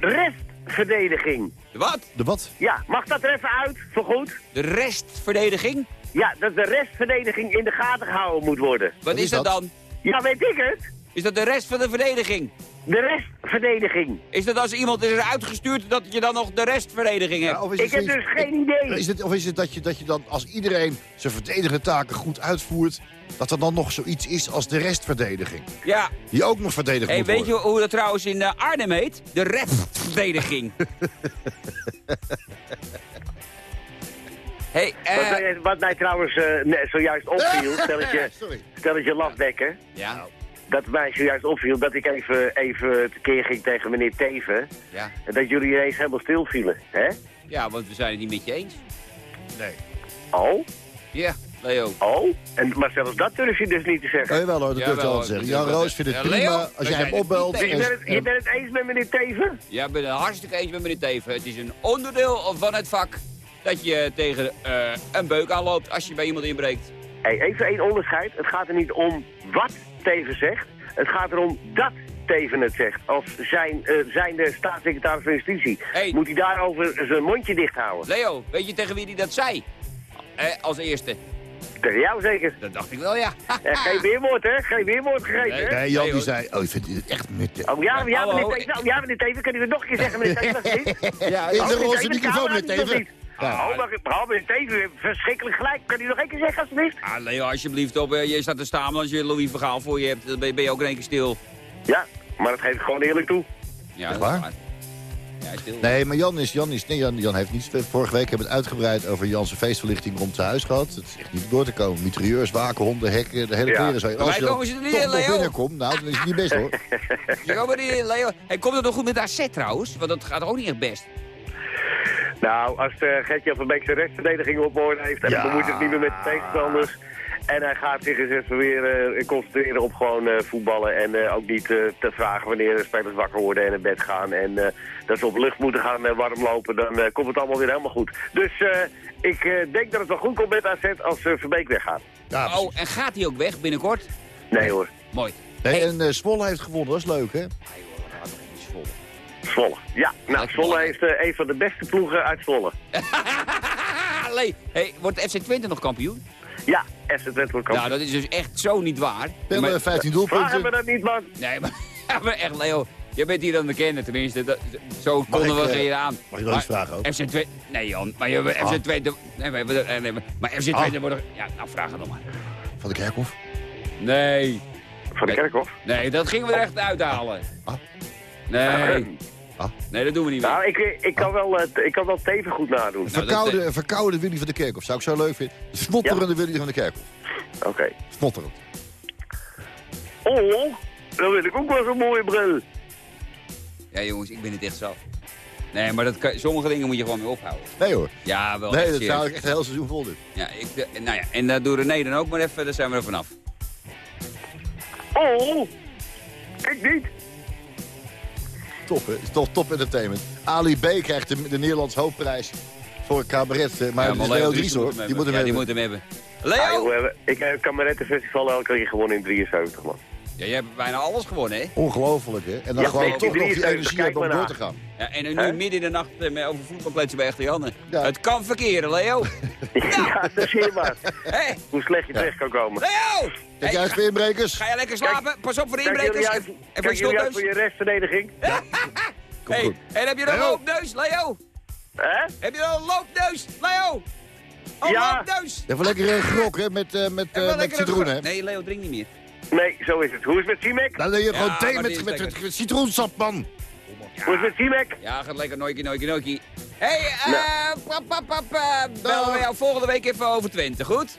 restverdediging. Wat? De wat? Ja, mag dat er even uit, voorgoed? De restverdediging? Ja, dat de restverdediging in de gaten gehouden moet worden. Wat is is dat dat? dan? Ja, weet ik het. Is dat de rest van de verdediging? De restverdediging. Is dat als iemand is uitgestuurd dat je dan nog de restverdediging hebt? Ja, of is Ik het heb zoiets- dus geen idee. Is het, of is het dat je, dat je dan, als iedereen zijn verdedigende taken goed uitvoert... dat er dan nog zoiets is als de restverdediging? Ja. Die ook nog verdedigd Hey, moet weet je hoe dat trouwens in eh, Arnhem heet? De restverdediging. hey, Wat, eh... mij, wat mij trouwens eh, net zojuist opviel, stel dat je, stel dat je lafdekker, Ja, dat mij zojuist opviel dat ik even, even tekeer ging tegen meneer Teven. ja. En dat jullie ineens helemaal stil vielen, hè? ja, want we zijn het niet met je eens. Nee. Oh? Ja, Leo. Oh? En, maar zelfs dat durf je dus niet te zeggen. Nee, wel hoor, dat Ja, durf je wel, te zeggen. Jan ik Roos vindt het Ja, Leo, prima als jij hem opbelt. je en- bent, het, je bent het eens met meneer Teven? Jij bent het hartstikke eens met meneer Teven. Het is een onderdeel van het vak dat je tegen eh, een beuk aanloopt als je bij iemand inbreekt. Hey, even één onderscheid. Het gaat er niet om wat Teven zegt. Het gaat erom dat Teven het zegt. Als zijn, eh, zijn de staatssecretaris van Justitie. Hey. Moet hij daarover zijn mondje dicht houden? Leo, weet je tegen wie die dat zei? Eh, als eerste. Tegen jou zeker. Dat dacht ik wel, ja. Eh, geen weerwoord, hè? Geen weerwoord gegeven, hè? Nee, Jan die zei, oh, ik vind het echt met... Oh ja, ja, meneer Teven. Oh, ja, meneer Teven. Kan u het nog een keer zeggen, meneer Teven? Ja, Is Oh, er meneer onze microfoon, meneer is Teven? Oh, meneer Teven, u heeft verschrikkelijk gelijk. Kan u nog één keer zeggen, alsjeblieft? Ah, Leo, alsjeblieft op. eh, Je staat te staan, maar als je Louis Vergaal voor je hebt, dan ben je- je ook in één keer stil. Ja, maar dat geef ik gewoon eerlijk toe. Ja, dat is waar? Ja, stil. Nee, maar Jan, is, Jan, is, nee, Jan, Jan heeft niet... Vorige week hebben we het uitgebreid over Jan's feestverlichting rond zijn huis gehad. Het is echt niet door te komen. Mitrailleurs, wakenhonden, hekken, de hele Ja. kleren. Zo. Maar Als je dan ze er niet toch in, nog binnenkomt, nou, dan is het niet best hoor. Ja, kom maar die, Leo. Hey, komt het nog goed met AZ trouwens? Want dat gaat ook niet echt best. Nou, als uh, Gertjan van Beek zijn restverdediging op orde heeft... en Ja. hij bemoeit het niet meer met de tegenstanders... en hij gaat zich eens even weer eh, concentreren op gewoon eh, voetballen... en eh, ook niet eh, te vragen wanneer de spelers wakker worden en naar bed gaan... en eh, dat ze op lucht moeten gaan eh, warm lopen... dan eh, komt het allemaal weer helemaal goed. Dus eh, ik eh, denk dat het wel goed komt met AZ als uh, Verbeek weggaat. Ja, Oh, en gaat hij ook weg binnenkort? Nee hoor, Mooi. Nee, en eh, Zwolle heeft gewonnen, dat is leuk hè? Zwolle. Ja, nou, Zwolle heeft eh, een van de beste ploegen uit Zwolle. Lee, hey, wordt FC Twente nog kampioen? Ja, FC Twente wordt kampioen. Nou, dat is dus echt zo niet waar. Wel Maar- eh, 15 Vragen we doelpunten. dat niet, man? nee, maar, maar echt, Leo. Je bent hier aan de kennen, tenminste. Dat, zo konden ik, we eh, geen aan. mag ik wel iets vragen ook? FC Twente... Nee, Jan. Maar je, FC Ah. Twente... Nee, maar, nee, nee, maar- maar FC Twente wordt... er- Ja, nou, vraag het nog maar. Van de Kerkhof. Nee. Van de Kerkhof. Nee, dat gingen we er echt uithalen. Ah. Nee. Ah. Nee, dat doen we niet meer. Nou, ik, ik, kan wel, eh, ik kan wel teven goed nadoen. Nou, Verkoude, eh, verkoude Willy van de Kerkhof, zou ik zo leuk vinden. Snotterende Willy van de Kerkhof. Oké. Snotterend. Oh, dan wil ik ook wel zo'n mooie bril. Ja, jongens, ik ben het echt zo. Nee, maar dat kan, sommige dingen moet je gewoon mee ophouden. Nee hoor. Ja, wel. Nee, dat zou ik echt een heel seizoen vol doen. Ja, ik, eh, nou ja, en dat doet René dan ook maar even, daar zijn we er vanaf. Oh, ik niet. Top, hè? Is toch top entertainment. Ali B krijgt de, de Nederlands hoofdprijs voor een cabaret. Maar ja, is Leo Dries hoor. Die moet hem hebben. Ja, die hebben. moet hem hebben. Ah, Leo! joh, hebben- ik heb het kamerettenfestival elke keer gewonnen in 73, man. Ja, je hebt bijna alles gewonnen, hè? Ongelooflijk, hè? En dan Ja, gewoon toch nog die 73, energie hebben om door te gaan. Ja, en nu midden in de nacht eh, met over voetbal kletsen bij echte Janne. Ja. Het kan verkeren, Leo. ja, dat je maar. Hé, Hoe slecht je terecht kan komen. Leo! Kijk Hey, uit voor inbrekers. Ga je lekker slapen? Pas op voor de Kijk jullie inbrekers. uit, En voor kijk je jullie uit voor je restverdediging. Hey, goed. en heb je een loopneus, Leo? Hè? Heb je een loopneus, Leo? Een Ja. loopneus! Even lekker een grok, hè? Met, eh, met, eh, met citroen, hè? Nee, Leo, drink niet meer. Nee, zo is het. Hoe is het met Simek? Dan doe je gewoon thee met, met citroensap, man. Hoe is het met Simek? Ja, gaat lekker nooikie, nooikie, nooikie. Hé, hey, eh, pap, pap, pap, eh, bellen we jou volgende week even over Twente, goed?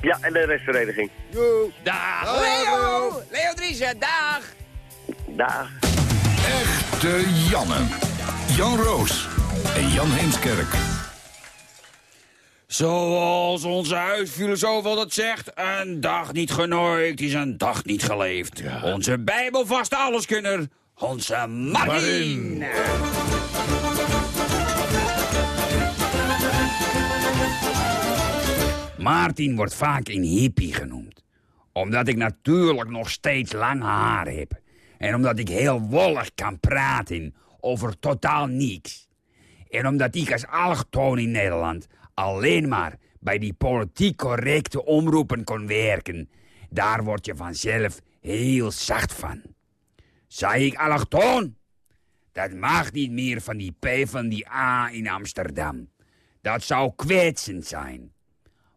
Ja, en de restverdediging. Yo. Dag, Leo! Leo Driessen, dag! Dag. Echte Janne. Jan Roos en Jan Heemskerk. Zoals onze huisfilosoof altijd zegt, een dag niet genooid is een dag niet geleefd. Onze bijbelvaste alleskunner, onze Martin. Martin wordt vaak een hippie genoemd. Omdat ik natuurlijk nog steeds lang haar heb. En omdat ik heel wollig kan praten over totaal niks. En omdat ik als allochtoon in Nederland alleen maar bij die politiek correcte omroepen kon werken, daar word je vanzelf heel zacht van. Zei ik allochtoon? Dat mag niet meer van die P van die A in Amsterdam. Dat zou kwetsend zijn.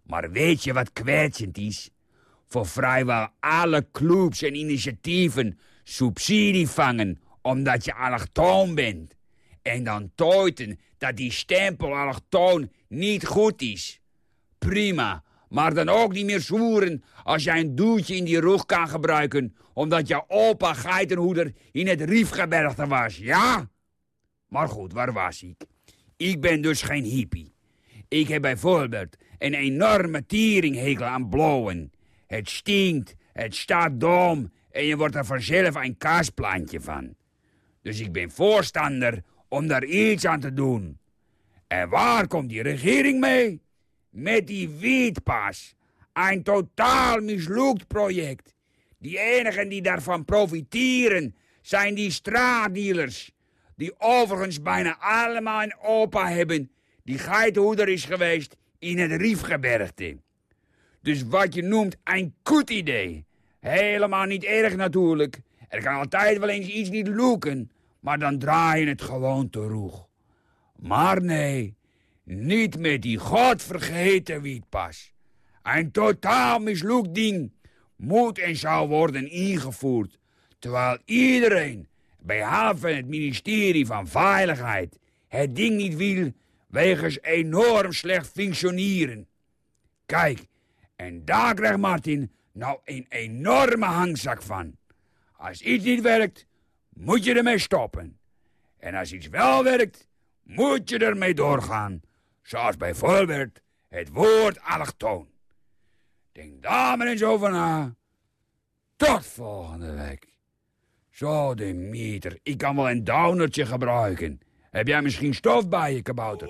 Maar weet je wat kwetsend is? Voor vrijwel alle clubs en initiatieven subsidie vangen omdat je allochtoon bent. En dan toiten dat die stempel allochtoon niet goed is. Prima, maar dan ook niet meer zwoeren als jij een duwtje in die rug kan gebruiken... omdat je opa geitenhoeder in het Riefgebergte was, ja? Maar goed, waar was ik? Ik ben dus geen hippie. Ik heb bijvoorbeeld een enorme teringhekel aan blauwen. Het stinkt, het staat dom en je wordt er vanzelf een kaasplantje van. Dus ik ben voorstander om daar iets aan te doen. En waar komt die regering mee? Met die wietpas. Een totaal mislukt project. Die enigen die daarvan profiteren zijn die straatdealers. Die overigens bijna allemaal een opa hebben die geitenhoeder is geweest in het Riefgebergte. Dus wat je noemt een goed idee. Helemaal niet erg natuurlijk. Er kan altijd wel eens iets niet lukken, maar dan draai je het gewoon terug. Maar nee, niet met die godvergeten wietpas. Een totaal mislukt ding moet en zou worden ingevoerd. Terwijl iedereen, behalve het ministerie van Veiligheid, het ding niet wil wegens enorm slecht functioneren. Kijk, en daar krijgt Martin nou een enorme hangzak van. Als iets niet werkt, moet je ermee stoppen. En als iets wel werkt, moet je ermee doorgaan. Zoals bijvoorbeeld het woord allochtoon. Denk daar maar eens over na. Tot volgende week. Zo, de meter. Ik kan wel een downertje gebruiken. Heb jij misschien stof bij je, kabouter?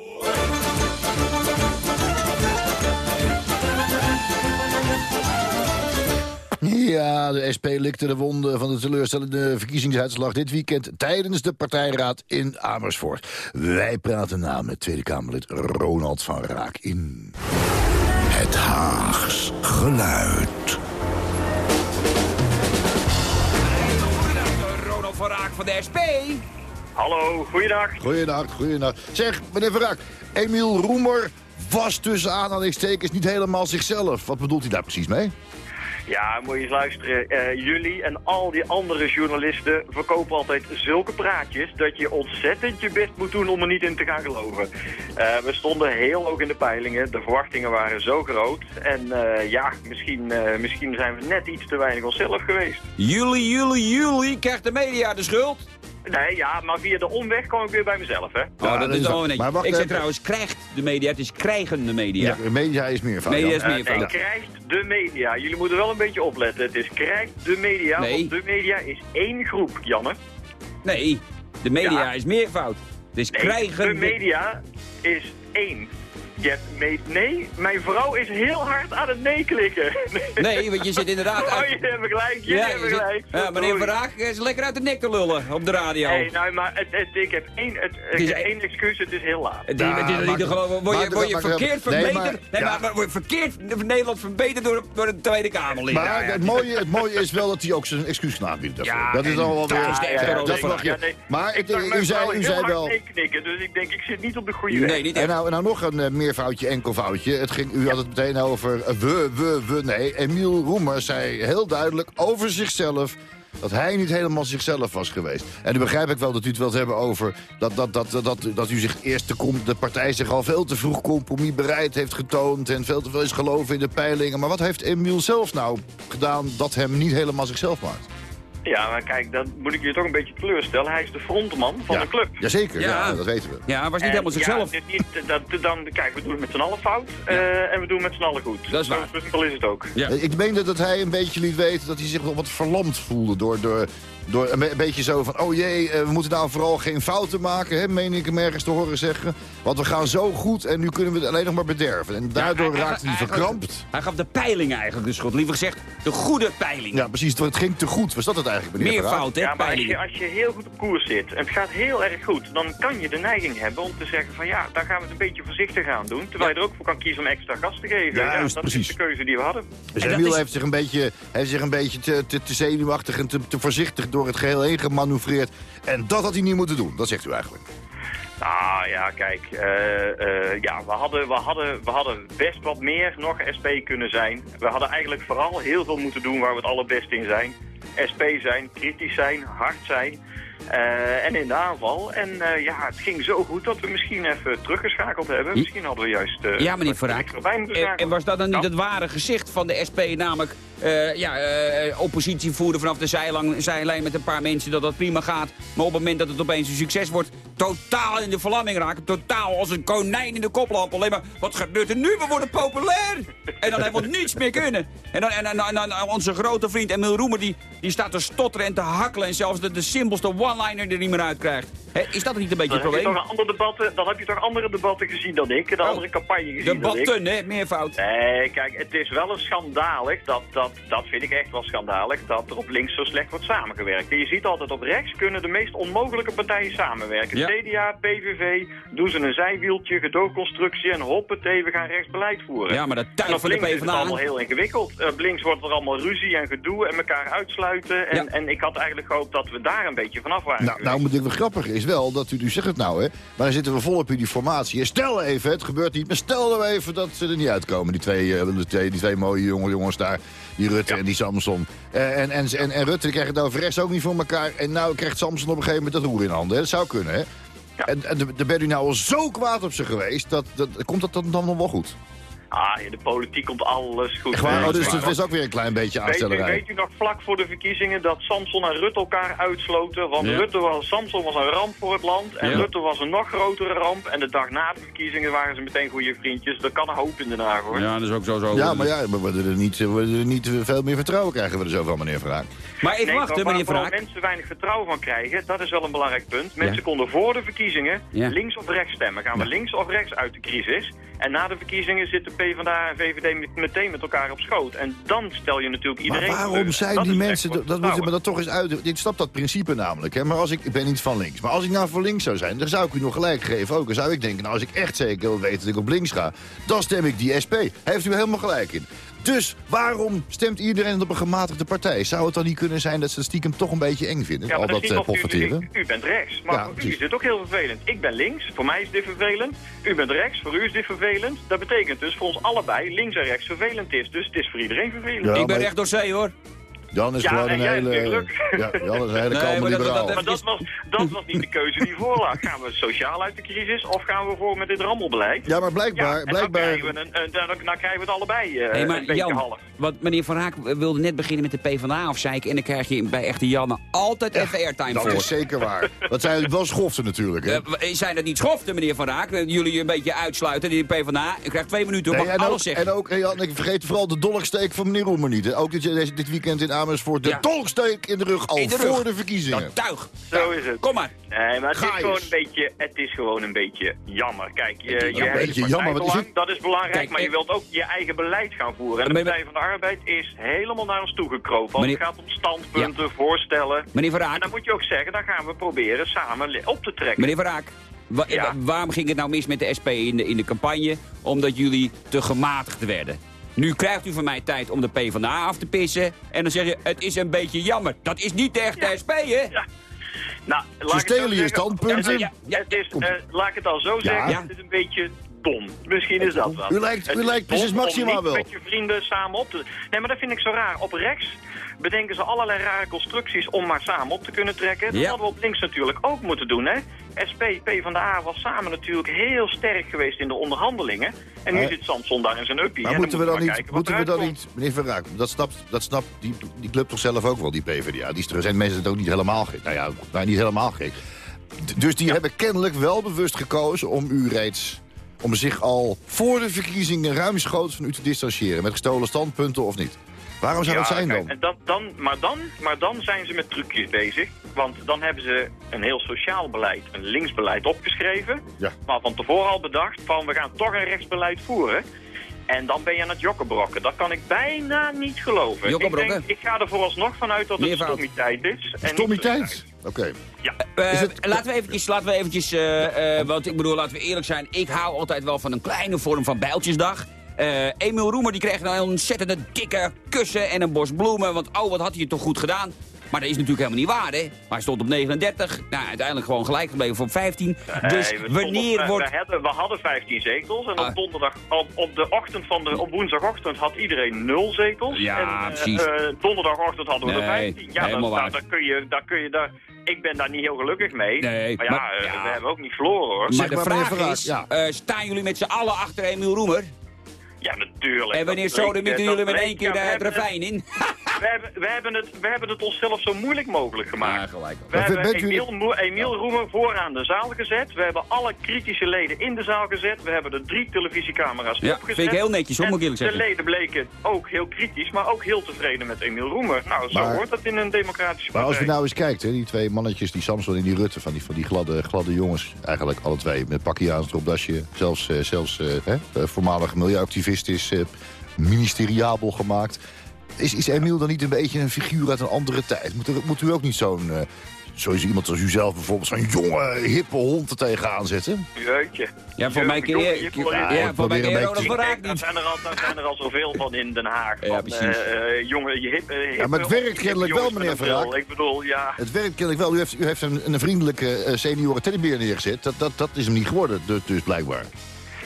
Ja, de SP likte de wonden van de teleurstellende verkiezingsuitslag dit weekend tijdens de partijraad in Amersfoort. Wij praten na met Tweede Kamerlid Ronald van Raak in. Het Haags geluid. Ronald van Raak van de SP. Hallo, goeiedag. Goeiedag, goeiedag. Zeg, meneer van Raak, Emiel Roemer was tussen aanhalingstekens niet helemaal zichzelf. Wat bedoelt hij daar precies mee? Ja, moet je eens luisteren. Eh, jullie en al die andere journalisten verkopen altijd zulke praatjes... dat je ontzettend je best moet doen om er niet in te gaan geloven. Eh, we stonden heel hoog in de peilingen. De verwachtingen waren zo groot. En eh, ja, misschien, misschien zijn we net iets te weinig onszelf geweest. Jullie, jullie, jullie krijgt de media de schuld. Nee, ja, maar via de omweg kom ik weer bij mezelf, hè? Oh, dat, is gewoon Maar wacht Ik zeg trouwens, krijgt de media. Het is krijgende media. Ja, media is meer van. Media is Eh, meer nee, van. krijgt de media. Jullie moeten wel een beetje opletten. Het is krijgt de media, Nee. want de media is één groep, Janne. Nee, de media Ja. is meervoud. Dus Nee, krijgen... de media is één. Je hebt me- nee, mijn vrouw is heel hard aan het nee klikken. Nee, want je zit inderdaad... Oh, uit- je hebt gelijk, jullie Ja, je hebben zit- gelijk. ja, meneer Raak is lekker uit de nek te lullen op de radio. Nee, nou, maar het, het, ik heb één, het, ik is heb één- excuus, het is heel laat. Het is, het is niet maak- te geloven. Word je, maak- word je verkeerd nee, verbeterd? maar- nee, ja. maar, maar word je verkeerd Nederland verbeterd door, door de Tweede Kamerlid. Maar Ja, ja. het, mooie, het mooie is wel dat hij ook zijn excuus kan aanbieden. Ja, dat is en dan wel weer... ja, dat van mag je. Ja, nee. Maar ik het- u zei, u heel zei hard wel... nee knikken, dus ik denk, ik zit niet op de goede weg. Nee, niet En echt. nou, nou nog een eh, meervoutje, enkelvoutje. Het ging, u had het meteen over eh, we, we, we. Nee, Emiel Roemer zei heel duidelijk over zichzelf... dat hij niet helemaal zichzelf was geweest. En nu begrijp ik wel dat u het wilt hebben over... dat, dat, dat, dat, dat, u zich eerst de, de partij zich al veel te vroeg compromisbereid heeft getoond... en veel te veel is geloven in de peilingen. Maar wat heeft Emiel zelf nou gedaan dat hem niet helemaal zichzelf maakt? Ja, maar kijk, dan moet ik je toch een beetje teleurstellen. Hij is de frontman van ja. de club. Jazeker, ja. Ja. dat weten we. Ja, hij was niet En helemaal zichzelf. Ja, dit niet, dat, dan, kijk, we doen het met z'n allen fout eh, en we doen het met z'n allen goed. Dat is waar. Zo simpel is het ook. Ja. Eh, Ik meende dat hij een beetje liet weten dat hij zich wel wat verlamd voelde. Door, door, door een, be- een beetje zo van, oh jee, eh, we moeten nou vooral geen fouten maken. Hè, meen ik hem ergens te horen zeggen. Want we gaan zo goed en nu kunnen we het alleen nog maar bederven. En daardoor Ja, raakte hij verkrampt. Hij gaf de peilingen eigenlijk de schuld. Liever gezegd, de goede peilingen. Ja, precies. Het ging te goed. Was dat het eigenlijk, meneer Meer Verhaal? fout, hè, Ja, maar als je, als je heel goed op koers zit en het gaat heel erg goed, dan kan je de neiging hebben om te zeggen van ja, daar gaan we het een beetje voorzichtig aan doen. Terwijl je er ook voor kan kiezen om extra gas te geven. Ja, juist, dat precies. is de keuze die we hadden. Dus Emiel is- heeft zich een beetje, heeft zich een beetje te, te, te zenuwachtig en te, te voorzichtig door het geheel heen gemanoeuvreerd. En dat had hij niet moeten doen. Dat zegt u eigenlijk. Nou ja, kijk, eh, eh, ja, we, hadden, we, hadden, we hadden best wat meer nog SP kunnen zijn. We hadden eigenlijk vooral heel veel moeten doen waar we het allerbeste in zijn. SP zijn, kritisch zijn, hard zijn. eh, en in de aanval. En eh, ja, het ging zo goed dat we misschien even teruggeschakeld hebben. Misschien hadden we juist... eh, Ja, meneer Verraak. En, en was dat dan niet het ware gezicht van de SP? Namelijk ja, oppositie voeren vanaf de zijlijn met een paar mensen, dat dat prima gaat. Maar op het moment dat het opeens een succes wordt, totaal in de verlamming raken. Totaal als een konijn in de koplamp. Alleen maar, wat gebeurt er nu? We worden populair! En dan helemaal niets meer kunnen. En dan, en, en, en dan onze grote vriend Emil Roemer, die, die staat te stotteren en te hakkelen. En zelfs de, de simpelste one-liner er niet meer uit krijgt. Is dat niet een beetje Dan het heb, je probleem? toch een ander debatten, dan heb je toch andere debatten gezien dan ik, een Oh. andere campagne gezien dan ik. Debatten, hè? Meervoud. Nee, kijk, het is wel een schandalig, dat, dat, dat vind ik echt wel schandalig, dat er op links zo slecht wordt samengewerkt. En je ziet altijd op rechts kunnen de meest onmogelijke partijen samenwerken. Ja. CDA, PVV, doen ze een zijwieltje, gedoogconstructie en hoppatee, we gaan rechtsbeleid voeren. Ja, maar dat tuig op van de links is het PvdA. allemaal heel ingewikkeld. Eh, Op links wordt er allemaal ruzie en gedoe en elkaar uitsluiten. En, Ja. en ik had eigenlijk gehoopt dat we daar een beetje vanaf waren Nou, nou moet ik wel grappig is wel dat u, u zegt het nou, hè. Maar dan zitten we volop in die formatie. En Stel even, het gebeurt niet, maar stel nou even dat ze er niet uitkomen. Die twee, die twee, die twee mooie jonge jongens daar, die Rutte en die Samson. Eh, en, en, en, en Rutte krijgt het over rechts ook niet voor elkaar. En nou krijgt Samson op een gegeven moment dat roer in handen. Hè. Dat zou kunnen, hè. En, en daar bent u nou al zo kwaad op ze geweest, dat, dat, komt dat dan, dan nog wel goed? Ah, in de politiek komt alles goed. Waar? Nee, Oh, dus het is ook weer een klein beetje Weet u, aanstellerij. weet u nog vlak voor de verkiezingen dat Samson en Rutte elkaar uitsloten? Want Ja. Rutte was, Samson was een ramp voor het land en Ja. Rutte was een nog grotere ramp. En de dag na de verkiezingen waren ze meteen goede vriendjes. Dat kan een hoop in Den Haag hoor. Ja, dat is ook zo. zo. Ja, maar ja, we worden er niet, we worden er niet veel meer vertrouwen krijgen we er zo van, meneer Vraag. Maar Nee, maar waar meneer vooral Vraak. mensen weinig vertrouwen van krijgen, dat is wel een belangrijk punt. Mensen Ja. konden voor de verkiezingen Ja. links of rechts stemmen. Gaan we links of rechts uit de crisis? En na de verkiezingen zitten PvdA en VVD met- meteen met elkaar op schoot. En dan stel je natuurlijk Maar iedereen... waarom teleur. zijn Dat die mensen, dat, dat moeten we vertrouwen. dan toch eens uit... Ik snap dat principe namelijk, hè, maar als ik, ik ben niet van links. Maar als ik nou voor links zou zijn, dan zou ik u nog gelijk geven ook. Dan zou ik denken, nou, als ik echt zeker wil weten dat ik op links ga... dan stem ik die SP. Heeft u helemaal gelijk in. Dus waarom stemt iedereen op een gematigde partij? Zou het dan niet kunnen zijn dat ze het stiekem toch een beetje eng vinden? Ja, al dat dat eh, is niet of u, profiteren? u, u bent rechts, maar Ja, voor u is dit ook heel vervelend. Ik ben links, voor mij is dit vervelend. U bent rechts, voor u is dit vervelend. Dat betekent dus voor ons allebei links en rechts vervelend is. Dus het is voor iedereen vervelend. Ja, Ik ben maar- recht door zee, hoor. Jan is Ja, gewoon en een jij hele... Ja, Jan is een hele Nee, kalme maar dat- liberaal. dat- Maar dat was, dat was niet de keuze die voorlag. Gaan we sociaal uit de crisis of gaan we voor met dit rammelbeleid? Ja, maar Ja, blijkbaar... en dan, blijkbaar krijgen we een, een- dan, dan krijgen we het allebei eh, Nee, maar een beetje Jan, half. wat meneer Van Raak wilde net beginnen met de PvdA afzeiken... en dan krijg je bij echte Janne altijd even airtime dat voor. is zeker waar. Dat zijn wel schoften natuurlijk, hè? Eh, zijn dat niet schoften, meneer Van Raak? Jullie een beetje uitsluiten, die PvdA. U krijgt twee minuten, Nee, mag en, alles ook, zeggen. en ook, Jan, ik vergeet vooral de dolksteek van meneer Roemer niet. Hè. Ook dit, deze- dit weekend in Amersfoort. De Ja. dolksteek in de rug al In de voor rug. de verkiezingen. Dat tuig. Zo is het. Kom maar. Nee, maar het is, gewoon een beetje, het is gewoon een beetje jammer. Kijk, je, is je een hebt je jammer, wat is het? dat is belangrijk, Kijk, maar je wilt ook je eigen beleid gaan voeren. En de Partij van de Arbeid is helemaal naar ons toegekropen. Want Meneer- het gaat om standpunten, voorstellen. Meneer Van En Raak, dan moet je ook zeggen, dan gaan we proberen samen op te trekken. meneer Van Raak. wa- Ja. wa- waarom ging het nou mis met de SP in de, in de campagne? Omdat jullie te gematigd werden. Nu krijgt u van mij tijd om de PvdA af te pissen. En dan zeg je, het is een beetje jammer. Dat is niet de echte SP, hè? Ja. Nou, laat Ze stelen je standpunten. Ja, ja, Het is, eh, laat ik het al zo zeggen, Ja. het is een beetje dom. Misschien is dat wel. U lijkt- u is lijkt precies Maxima wel. met je vrienden samen op te... Nee, maar dat vind ik zo raar. Op rechts bedenken ze allerlei rare constructies om maar samen op te kunnen trekken. Dat Ja. hadden we op links natuurlijk ook moeten doen, hè. SP, PvdA was samen natuurlijk heel sterk geweest in de onderhandelingen. En nu Maar- zit Samson daar in zijn uppie. Maar En moeten we dan niet, moeten we dan niet, meneer Van Raak, dat snapt, dat snapt die, die club toch zelf ook wel, die PvdA. Die zijn mensen het ook niet helemaal gek. Nou ja, nou, niet helemaal gek. Dus die hebben kennelijk wel bewust gekozen om u reeds, om zich al voor de verkiezingen ruimschoots van u te distancieren. Met gestolen standpunten of niet. Waarom zou dat zijn dan? dat, dan, maar, dan, maar dan zijn ze met trucjes bezig. Want dan hebben ze een heel sociaal beleid, een linksbeleid opgeschreven. Ja. Maar van tevoren al bedacht van we gaan toch een rechtsbeleid voeren. En dan ben je aan het jokkenbrokken. Dat kan ik bijna niet geloven. Ik, Jokkenbrokken? denk, ik ga er vooralsnog vanuit dat het stommiteit is. en Stommiteit? Oké. Ja. Eh, Is het- Laten we eventjes, laten we eventjes eh, eh, want ik bedoel, laten we eerlijk zijn. Ik hou altijd wel van een kleine vorm van bijltjesdag. Eh Emiel Roemer die kreeg nou een ontzettende dikke kussen en een bos bloemen. Want oh, wat had hij het toch goed gedaan. Maar dat is natuurlijk helemaal niet waar, hè. Maar hij stond op 39. Nou, uiteindelijk gewoon gelijk gebleven op 15. Dus we wanneer op- wordt... We hadden, we hadden 15 zetels en op, Ah. donderdag, op, op, de ochtend van de, op woensdagochtend had iedereen 0 zetels. Ja, en, eh, precies. eh, donderdagochtend hadden we er Nee, 15. Ja, helemaal dan, waar. daar, daar kun je, daar kun je daar, ik ben daar niet heel gelukkig mee. Nee, maar ja, maar- eh, ja. we hebben ook niet verloren hoor. Maar Zeg de maar, meneer vraag is, ja. eh, staan jullie met z'n allen achter Emiel Roemer? Ja, natuurlijk. En wanneer sodemieten jullie met één keer ja, de we het ravijn in? We hebben, we, hebben het, we hebben het onszelf zo moeilijk mogelijk gemaakt. Ja, gelijk. We Maar hebben bent u- Emiel, Emiel Roemer vooraan de zaal gezet. We hebben alle kritische leden in de zaal gezet. We hebben er drie televisiecamera's Ja, opgezet. vind ik heel netjes, hoor, moet ik eerlijk de zeggen. leden bleken ook heel kritisch, maar ook heel tevreden met Emiel Roemer. Nou, zo Maar- hoort dat in een democratische Maar als partij. je nou eens kijkt, hè, die twee mannetjes, die Samson en die Rutte... van die, van die gladde, gladde jongens, eigenlijk alle twee... met pakje aan, stropdasje, zelfs, eh, zelfs eh, hè, eh, voormalig milieuactivist is eh, ministeriabel gemaakt. Is, is Emiel dan niet een beetje een figuur uit een andere tijd? Moet, er, moet u ook niet zo'n... eh, zo is iemand als u zelf bijvoorbeeld zo'n jonge, hippe hond er tegenaan zetten? Jeetje. Ja, voor mij je... Jeetje, Ja, voor mij je Daar niet. zijn, er al, daar zijn er al zoveel van in Den Haag. Ja, van, precies. eh, eh, jongen, je hip, eh, Ja, maar het hippe- werkt kennelijk wel, meneer een Van bril. Raak. Ik bedoel, ja... Het werkt kennelijk wel. U heeft, u heeft een, een vriendelijke eh, senioren teddybeer neergezet. Dat, dat, dat is hem niet geworden, dus, dus blijkbaar.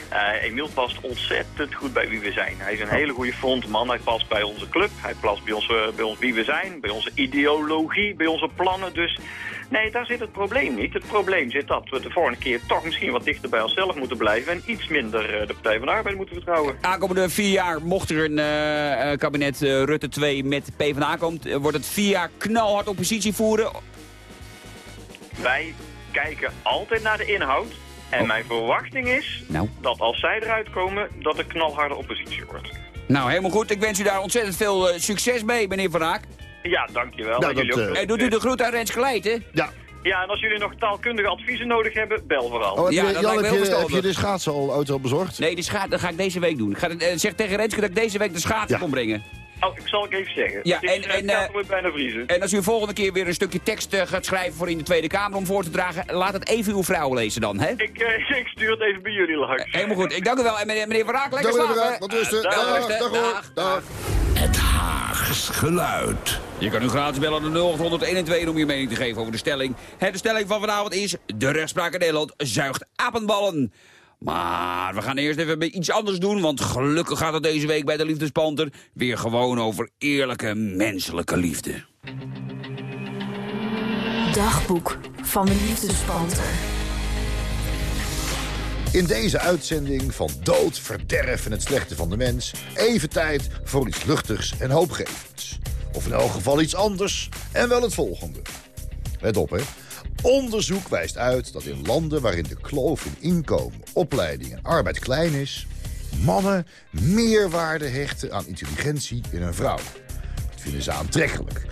Eh, Emiel past ontzettend goed bij wie we zijn. Hij is een hele goede frontman. Hij past bij onze club. Hij past bij, onze, bij ons wie we zijn. Bij onze ideologie. Bij onze plannen. Dus nee, daar zit het probleem niet. Het probleem zit dat we de volgende keer toch misschien wat dichter bij onszelf moeten blijven. En iets minder eh, de Partij van de Arbeid moeten vertrouwen. Aankomende vier jaar, mocht er een eh, eh, kabinet eh, Rutte 2 met PvdA komt... eh, wordt het vier jaar knalhard oppositie voeren. Wij kijken altijd naar de inhoud. En Oh. mijn verwachting is Nou. dat als zij eruit komen, dat er knalharde oppositie wordt. Nou, helemaal goed. Ik wens u daar ontzettend veel eh, succes mee, meneer Van Raak. Ja, dankjewel. Nou, dat, eh, En doet u de groet aan Rens Geleid, hè? Ja. Ja, en als jullie nog taalkundige adviezen nodig hebben, bel vooral. Oh, heb Ja, je, dat Jan, lijkt me heb, heel je, heb verstandig. je de schaatsen al auto al bezorgd? Nee, die scha dat ga ik deze week doen. Ik ga, het, eh, zeg tegen Renske dat ik deze week de schaatsen Ja. kom brengen. Oh, ik zal het even zeggen. Ja, en- eh, en, eh, bijna vriezen. En als u volgende keer weer een stukje tekst eh, gaat schrijven voor in de Tweede Kamer om voor te dragen, laat het even uw vrouw lezen dan, hè? Ik, eh, ik stuur het even bij jullie langs. Helemaal goed. Ik dank u wel. En meneer, meneer Van Raak, lekker Dag, slapen. Dag, Dag, dag. Dag. Dag. Het Haags geluid. Je kan nu gratis bellen naar 0800 om je mening te geven over de stelling. Hè, De stelling van vanavond is... De rechtspraak in Nederland zuigt apenballen. Maar we gaan eerst even bij iets anders doen... want gelukkig gaat het deze week bij de Liefdespanter... weer gewoon over eerlijke menselijke liefde. Dagboek van de liefdespanter. In deze uitzending van dood, verderf en het slechte van de mens... even tijd voor iets luchtigs en hoopgevends. Of in elk geval iets anders en wel het volgende. Let op, hè. Onderzoek wijst uit dat in landen waarin de kloof in inkomen, opleiding en arbeid klein is... mannen meer waarde hechten aan intelligentie in een vrouw. Dat vinden ze aantrekkelijk.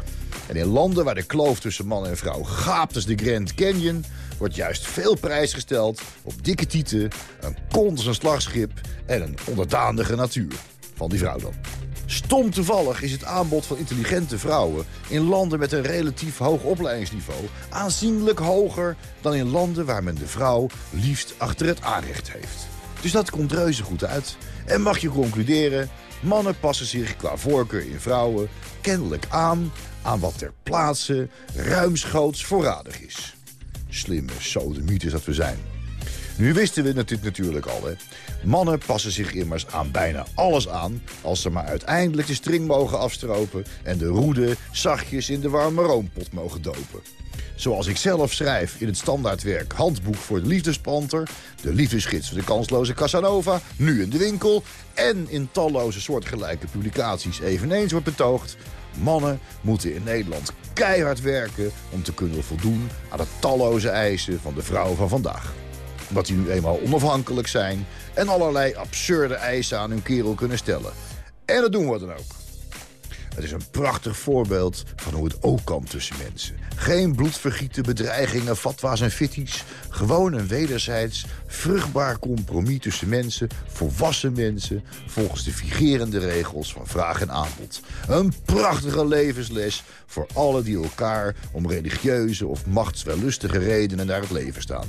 En in landen waar de kloof tussen man en vrouw gaapt als de Grand Canyon... wordt juist veel prijs gesteld op dikke tieten, een kont als een slagschip... en een onderdanige natuur. Van die vrouw dan. Stom toevallig is het aanbod van intelligente vrouwen... in landen met een relatief hoog opleidingsniveau... aanzienlijk hoger dan in landen waar men de vrouw liefst achter het aanrecht heeft. Dus dat komt reuze goed uit. En mag je concluderen, mannen passen zich qua voorkeur in vrouwen... kennelijk aan aan wat ter plaatse ruimschoots voorradig is. Slimme sodemieters dat we zijn. Nu wisten we dit natuurlijk al, hè. Mannen passen zich immers aan bijna alles aan... als ze maar uiteindelijk de string mogen afstropen... en de roede zachtjes in de warme roompot mogen dopen. Zoals ik zelf schrijf in het standaardwerk Handboek voor de Liefdespanter... de liefdesgids voor de kansloze Casanova, nu in de winkel... en in talloze soortgelijke publicaties eveneens wordt betoogd... mannen moeten in Nederland keihard werken om te kunnen voldoen... aan de talloze eisen van de vrouw van vandaag omdat die nu eenmaal onafhankelijk zijn... en allerlei absurde eisen aan hun kerel kunnen stellen. En dat doen we dan ook. Het is een prachtig voorbeeld van hoe het ook kan tussen mensen. Geen bloedvergieten, bedreigingen, fatwa's en fitties. Gewoon een wederzijds vruchtbaar compromis tussen mensen, volwassen mensen... volgens de vigerende regels van vraag en aanbod. Een prachtige levensles voor alle die elkaar om religieuze of machtswellustige redenen naar het leven staan.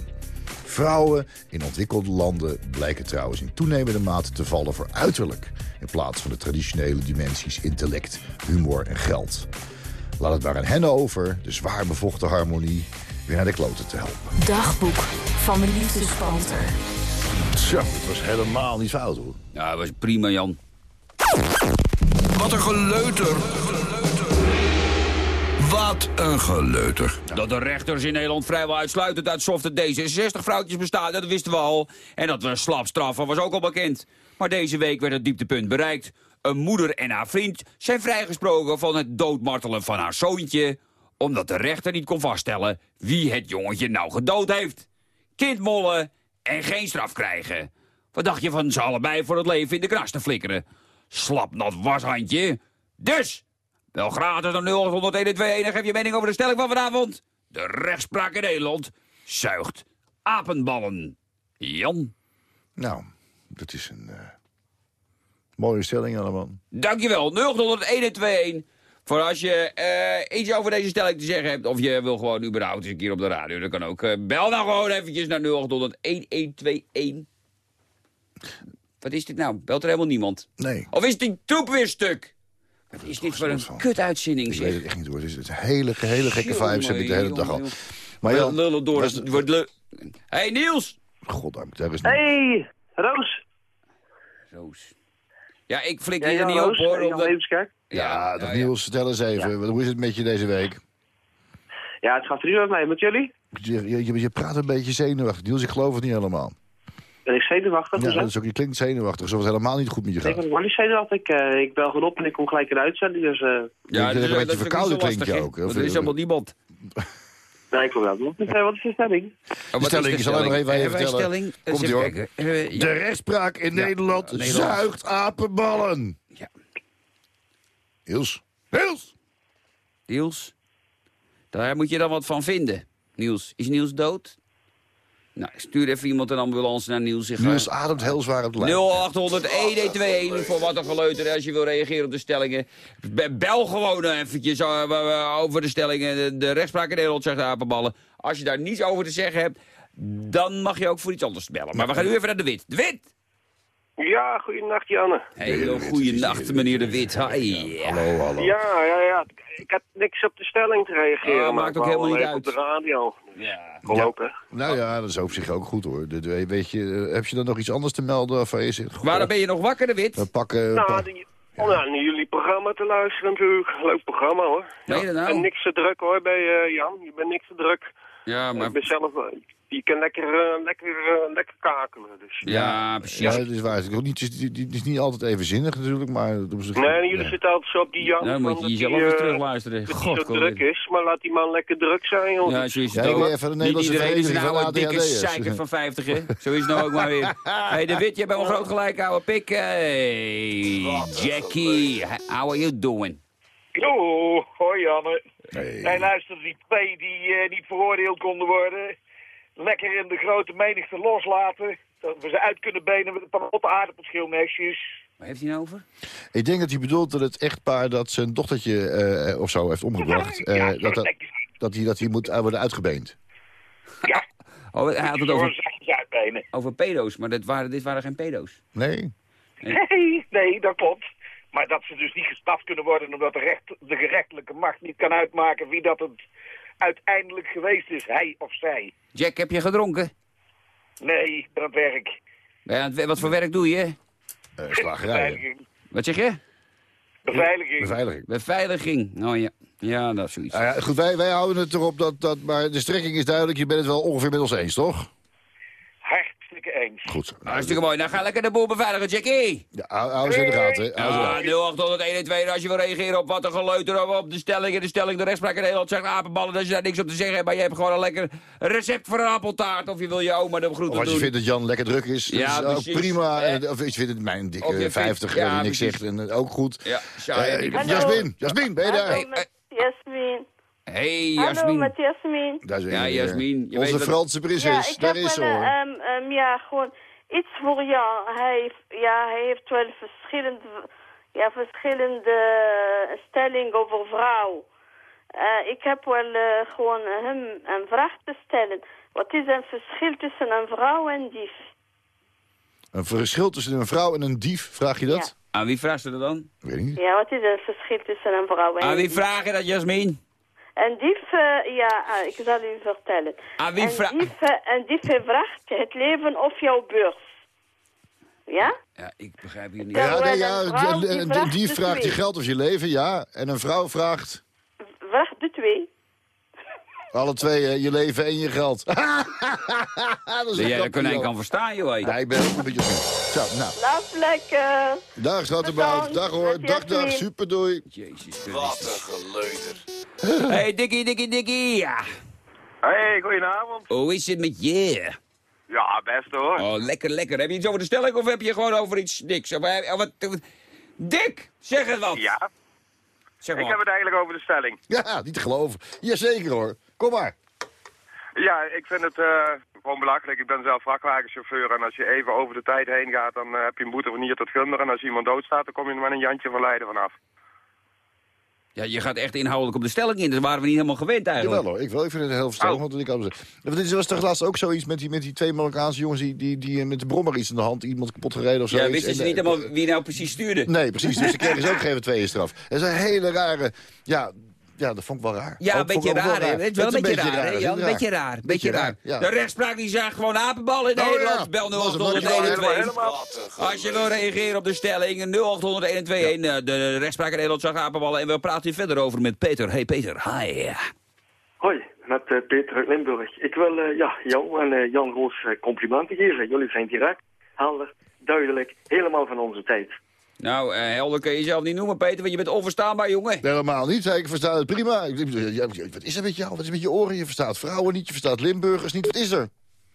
Vrouwen in ontwikkelde landen blijken trouwens in toenemende mate te vallen voor uiterlijk... in plaats van de traditionele dimensies intellect, humor en geld. Laat het maar aan hen over, de zwaar bevochten harmonie, weer naar de kloten te helpen. Dagboek van de liefdespanter. Zo, het was helemaal niet fout hoor. Ja, dat was prima, Jan. Wat een geleuter. Wat een geleuter. Dat de rechters in Nederland vrijwel uitsluitend uit softe D66-vrouwtjes bestaan, dat wisten we al. En dat we slap straffen was ook al bekend. Maar deze week werd het dieptepunt bereikt. Een moeder en haar vriend zijn vrijgesproken van het doodmartelen van haar zoontje... omdat de rechter niet kon vaststellen wie het jongetje nou gedood heeft. Kindmollen en geen straf krijgen. Wat dacht je van ze allebei voor het leven in de kras te flikkeren? Slapnat washandje. Dus, wel gratis naar 0800 en geef je mening over de stelling van vanavond. De rechtspraak in Nederland zuigt apenballen. Jan. Nou, dat is een eh, mooie stelling allemaal. Dankjewel. 0800 Voor als je eh, iets over deze stelling te zeggen hebt... of je wil gewoon überhaupt eens een keer op de radio... dan kan ook. Eh, bel nou gewoon eventjes naar 0800 1121. Wat is dit nou? Belt er helemaal niemand? Nee. Of is die troep weer stuk? Wat is dit voor een kutuitzending, Ik weet zeg? het echt niet hoor. Het is het hele, hele gekke Jongen, vibes heb ik de hele dag al. Maar Jan, lullen door. Het wordt le- hey, Niels! goddank, daar is. Hey, Roos. Roos. Ja, ik flik Ja, hier Jan niet op, hoor. Omdat... Ja, dag ja. Niels, vertel eens even. Wat- Hoe is het met je deze week? Ja, het gaat prima met mij. Met jullie? Je, je, je- je praat een beetje zenuwachtig. Niels, ik geloof het niet helemaal. Ben ik zenuwachtig? Ja, zo? dat is ook, je klinkt zenuwachtig, alsof het helemaal niet goed met je Ik gaat. ben helemaal niet zenuwachtig. Ik, eh, ik bel gewoon op en ik kom gelijk in de uitzending. Dus eh Ja, Je bent dus, een eh, beetje dat is ook verkouden zo klinkt je ook, er is helemaal niemand. nee, ik kom wel. Wat is, eh, wat is de stelling? Oh, wat stelling, de ik zal het nog even aan je vertellen. stelling? Komt hoor. Eh, ja. De rechtspraak in Nederland Nederland. zuigt apenballen. Ja. Niels. Niels! Niels, daar moet je dan wat van vinden. Niels, is Niels dood? Nou, stuur even iemand een ambulance naar Niels. Zeg, Niels ademt heel zwaar op de lijn. 0800 1121 voor wat een geleuter als je wil reageren op de stellingen. Be- Bel gewoon eventjes eh, over de stellingen. De, de rechtspraak in Nederland zegt apenballen. Als je daar niets over te zeggen hebt, dan mag je ook voor iets anders bellen. Maar we gaan nu even naar de Wit. De Wit! Ja, goeienacht Janne. Hey, goeienacht meneer de Wit. Hi. Hallo, hallo. Ja, ja, ja. Ik had niks op de stelling te reageren. Oh, maar maakt ook helemaal niet even op de radio. Ja. Kom Ja. Nou ja, dat is op zich ook goed hoor. De- de- weet je, eh, heb je dan nog iets anders te melden je zegt... goh, Waarom ben je nog wakker, de Wit? We pakken... Nou, pa- die, om naar jullie programma te luisteren natuurlijk. Leuk programma, hoor. Je dat nou? En niks te druk, hoor, bij eh, Jan. Je bent niks te druk. Ja, maar... Ik ben zelf... je kan lekker, eh, lekker, eh, lekker kakelen, dus. Ja, precies. ja, dat is waar. Het is, niet, het is, is niet altijd evenzinnig natuurlijk, maar... zich- Nee, en jullie ja. zitten altijd zo op die Jan. Nou, dan moet van je dat jezelf die, eens eh, terugluisteren. Dat God, zo druk is, maar laat die man lekker druk zijn, joh. Ja, zo is het Ja, ook. ik wil even de Niet Nederlandse iedereen is een dikke zeiker van 50, hè? Zo is het nou ook maar weer. hey, de Wit, je bent wel groot gelijk, ouwe pik. Hey, Jackie, how are you doing? Yo, hoi Janne. Nee. Hey, luister, die twee die eh, niet veroordeeld konden worden, lekker in de grote menigte loslaten. Dat we ze uit kunnen benen met een paar rotte aardappelschilmesjes. Waar heeft hij nou over? Ik denk dat hij bedoelt dat het echtpaar dat zijn dochtertje eh, of zo heeft omgebracht... eh, Ja, dat, dat, dat, hij, dat hij moet eh, worden uitgebeend. Ja, Oh, hij had het over, over pedo's, maar dit waren, dit waren geen pedo's. Nee? Nee, nee, dat klopt. Maar dat ze dus niet gestraft kunnen worden omdat de, recht, de gerechtelijke macht niet kan uitmaken wie dat het uiteindelijk geweest is, hij of zij. Jack, heb je gedronken? Nee, aan het werk. Het- wat voor werk doe je? Eh slagerijen. Beveiliging. Wat zeg je? Beveiliging. Beveiliging. Beveiliging. Oh ja, ja dat is zoiets. Nou ja, goed, wij, wij houden het erop dat, dat... Maar de strekking is duidelijk, je bent het wel ongeveer met ons eens, toch? Hartstikke eens. Goed. Nou, Hartstikke mooi. Nou, ga lekker de boel beveiligen, Jackie. Ja, hou, hou ze in de gaten. Ja, 0800 als je wil reageren op wat een geleuter over op de stelling. De stelling, de rechtspraak in Nederland zegt apenballen dat je daar niks op te zeggen hebt. Maar je hebt gewoon een lekker recept voor een appeltaart. Of je wil je oma de groeten Of als je doen. vindt dat Jan lekker druk is, dat Ja, is ook prima. Eh. En, of je vindt het mijn dikke vindt- 50 ja, die niks precies. zegt en eh, ook goed. Ja, Eh. Jasmin, Jasmin, ben je daar? Hallo met Jasmin. Hey, Hallo Jasmin. met Jasmin. Daar zijn Ja. Jasmin, je Onze Franse Ja, prinses, ik daar heb is ze ehm, ehm, ja, gewoon iets voor jou. Hij, heeft- ja, hij heeft wel verschillende, ja, verschillende stellingen over vrouw. Eh, ik heb wel eh, gewoon hem een vraag te stellen. Wat is een verschil tussen een vrouw en dief? Een verschil tussen een vrouw en een dief, vraag je dat? Aan wie vraagt ze dat dan? Weet ik niet. Ja, wat is een verschil tussen een vrouw en Aan een wie dief? vraag je dat, Jasmin? Een dief, eh, ja, eh, ik zal u vertellen. Aan wie een, vra- dief, eh, een dief vraagt het leven of jouw beurs. Ja? Ja, ik begrijp hier niet. Ja, nee, een die vraagt vraagt je geld of je leven, ja. En een vrouw vraagt... Vraag de twee. Alle twee, je leven en je geld. dat is jij konijn kan verstaan, joh. Ja, ik ben ook een beetje... Zo, nou. Laat lekker. Dag, schattenbout. Dag hoor. Dag, dag. Super, doei. Jezus Wat een geleuter. Hey, Dikkie, Dikkie, Dikkie. Ja. Hey, goedenavond. Hoe is het met je? Ja, best hoor. Oh, lekker, lekker. Heb je iets over de stelling of heb je gewoon over iets niks? Of, eh, wat, wat- Dick, zeg het wat. Ja, Zeg ik maar. heb het eigenlijk over de stelling. Ja, niet te geloven. Jazeker hoor. Kom maar. Ja, ik vind het eh, gewoon belachelijk. Ik ben zelf vrachtwagenchauffeur en als je even over de tijd heen gaat, dan eh, heb je een boete van hier tot gunder. En als iemand doodstaat, dan kom je er met een jantje van Leiden vanaf. Ja, je gaat echt inhoudelijk op de stelling in. Dat waren we niet helemaal gewend eigenlijk. Jawel hoor, ik, wel, ik vind het heel verstandig. Want ik had Want dit was toch laatst ook zoiets met die, met die twee Marokkaanse jongens... die, die, die met de brommer iets in de hand iemand kapot gereden of zo. Ja, wisten ze niet helemaal wie nou precies stuurde? Nee, precies. Dus ze kregen ze ook geen tweeën straf. Is een hele rare... Ja, ja, dat vond ik wel raar. Ja, een beetje raar, hè? Het is wel een beetje raar, hè? Ja, een beetje raar. Een beetje raar. De rechtspraak die zegt gewoon apenballen in Oh, Nederland. Bel Was het 0800 Als je wil reageren op de stelling 0800 121. De rechtspraak in Nederland zag apenballen. En we praten hier verder over met Peter. Hey Peter, hi. Hoi, met eh, Peter uit Limburg. Ik wil eh, ja, jou en eh, Jan Roos eh, complimenten geven. Jullie zijn direct, helder, duidelijk, helemaal van onze tijd. Nou, eh, helder kun je jezelf niet noemen, Peter, want je bent onverstaanbaar, jongen. Helemaal niet. Ik versta het prima. Wat is er met jou? Wat is er met je oren? Je verstaat vrouwen niet, je verstaat Limburgers niet. Wat is er?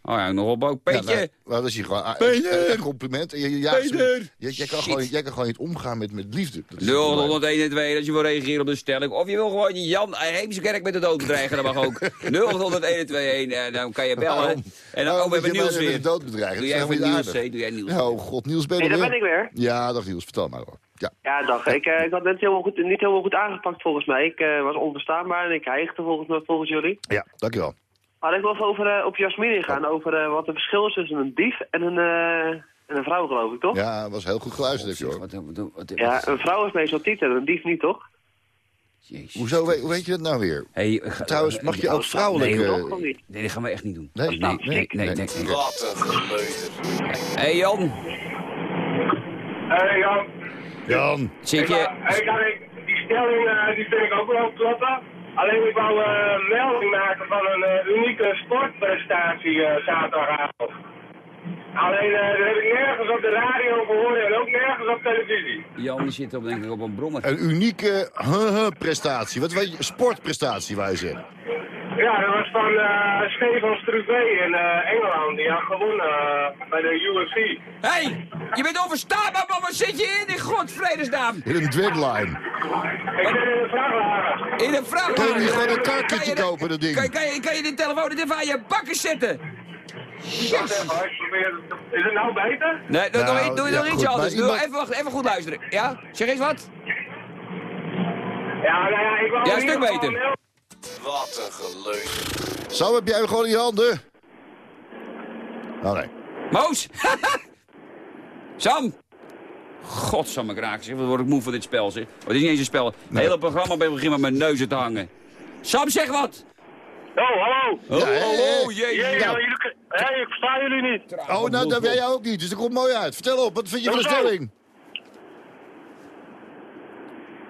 Oh ja, nog op ook. Ja, Peetje. nou, nou, dat is hier gewoon Peter! een compliment. En je- ja, Peter! je- jij, kan gewoon, jij kan gewoon niet omgaan met, met liefde. Dat is 0801 als je wil reageren op de stelling. Of je wil gewoon Jan Heemskerk met de dood bedreigen, dat mag ook. 0801 en dan kan je bellen. Waarom? En dan oh, we hebben je Niels weer. dood bedreigen? Doe Dat jij voor helemaal Niels? Doe jij Niels. Ja, oh god, Niels, ben je Hey, daar weer? ben ik weer. Ja, dag Niels, vertel maar hoor. Ja. Ja, dag. Ik, eh, ik had net helemaal goed, niet helemaal goed aangepakt volgens mij. Ik eh, was onverstaanbaar en ik hijgde volgens, volgens jullie. Ja, dankjewel. Maar ik wil even over, eh, op Jasmin ingaan, over eh, wat het verschil is tussen een dief en een, eh, en een vrouw, geloof ik, toch? Ja, was heel goed geluisterd, heb je hoor. Ja, een vrouw is meestal titel, een dief niet, toch? Hoezo, weet, hoe weet je dat nou weer? Hey, ga- Trouwens, mag je ook vrouwelijke... nee? Nee, dat gaan we echt niet doen. Nee, nee, nee, nee, nee, nee, nee. Wat een geleuter. Hey Jan, Hey Jan. Jan. zit Ik je... hey, die stelling eh, die vind ik ook wel kloppen. Alleen ik wou eh, melding maken van een eh, unieke sportprestatie eh, zaterdagavond. Alleen eh, dat heb ik nergens op de radio gehoord en ook nergens op televisie. Jan die zit op, denk ik op een brommer. Een unieke prestatie. Wat weet je? Sportprestatie, wou je zeggen. Ja, dat was van eh Stefan Struve in eh, Engeland. Die had gewonnen eh, bij de UFC. hey, je bent onverstaanbaar, man. Wat zit je in, in godvredesnaam? In een dragline. Ik zit in een vrachtwagen. In een vrachtwagen. Kun je niet gewoon een Kan karkertje je de- kopen, dat ding? Kan, kan, je, kan je de telefoon niet even aan je bakken zetten? Probeer- Is het nou beter? Nee, doe, Nou, doe, doe ja, nog iets goed, maar anders. Doe, even, wacht, even goed luisteren. Ja? Zeg eens wat? Ja, nou ja, ik wou Ja, een stuk beter. Wat een geleuter. Zo heb jij hem gewoon in je handen. Oh nee. Moos! Sam! Godsamme kraak, zeg. Wat word ik moe van dit spel, zeg. Oh, het is niet eens een spel. Het hele programma begint met mijn neuzen te hangen. Sam, zeg wat! Oh, hallo. Oh, Ja, oh, oh. Jee, Ja. nou, jullie- Hé, ik versta jullie niet. Oh, nou, dat ben jij ook niet. Dus dat komt mooi uit. Vertel op, wat vind je van de stelling?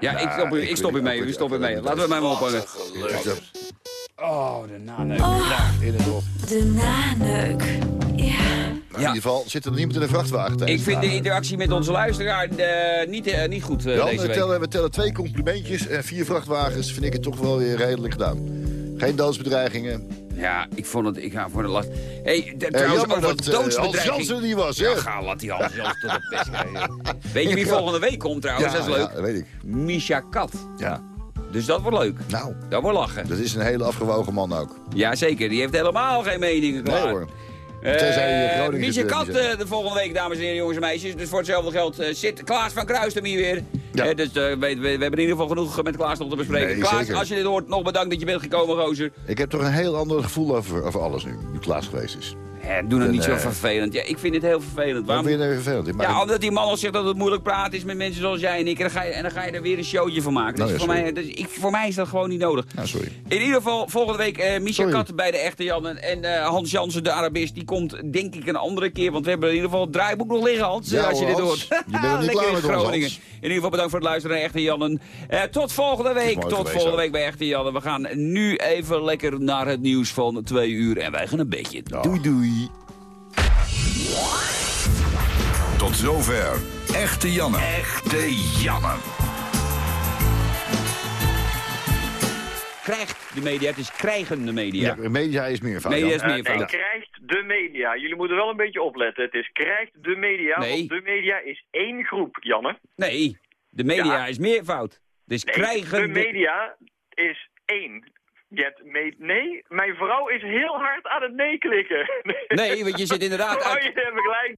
Ja, ik stop, ik ik stop weet ermee. Ik stop ermee. Laten we mij maar ophangen. Oh, de naneuk. In het hof. De naneuk. Ja. Nou, In ieder geval zit er niemand in een vrachtwagen Ik vind het de interactie met onze luisteraar eh, niet, eh, niet goed eh, Jan, deze we week. tellen, we tellen twee complimentjes en vier vrachtwagens. Vind ik het toch wel weer redelijk gedaan. Geen doodsbedreigingen. Ja, ik vond het, ik ga voor de last. hey, de- Eh, trouwens, over dat eh, doodsbedreiging. Niet was, hè? Ja, ga, laat die Hans Jansen tot de pest. Weet je wie volgende week komt trouwens? Ja, dat is leuk. ja, dat weet ik. Misha Kat. Ja. Dus dat wordt leuk. Nou, Dat wordt lachen. dat is een hele afgewogen man ook. Ja, zeker. Die heeft helemaal geen meningen klaar. Nee hoor. Eh, Tenzij je zit, Kat eh, de volgende week, dames en heren, jongens en meisjes. Dus voor hetzelfde geld eh, zit Klaas van Kruistem hier weer. Ja. Eh, dus eh, we, we, we hebben in ieder geval genoeg met Klaas nog te bespreken. Nee, Klaas, zeker. als je dit hoort, nog bedankt dat je bent gekomen, gozer. Ik heb toch een heel ander gevoel over, over alles nu, nu Klaas geweest is. Hè, doe nou En, niet zo eh, vervelend. Ja, ik vind het heel vervelend. Waarom vind je het vervelend? Ja, omdat die man al zegt dat het moeilijk praten is met mensen zoals jij en ik. En dan ga je, en dan ga je er weer een showtje van maken. Nou dus ja, voor, mij, dus ik, voor mij is dat gewoon niet nodig. Nou, sorry. In ieder geval, volgende week eh Misha Sorry. Kat bij de echte Jan. En, en eh, Hans Jansen, de Arabist, die komt denk ik een andere keer. Want we hebben in ieder geval het draaiboek nog liggen, Hans. Ja, als je hoor, dit hoort. Je bent niet Lekker klaar in met ons, Groningen. Hans. Ieder geval bedankt voor het luisteren naar Echte Jannen. Eh, tot volgende week. Tot geweest volgende week bij Echte Jannen. We gaan nu even lekker naar het nieuws van twee uur. En wij gaan een beetje. Doei doei. Tot zover. Echte Janne. Echte Janne. Krijgt de media, het is krijgen de media. Ja, media is meer fout. Media is meer Eh, nee, krijgt de media. Jullie moeten wel een beetje opletten. Het is krijgt de media. Nee. Want de media is één groep, Janne. Nee, de media Ja. is meer fout. Dus Nee, krijgen de media is één. Je hebt me- nee, mijn vrouw is heel hard aan het nee klikken. Nee, want je zit inderdaad Oh, je hebt gelijk.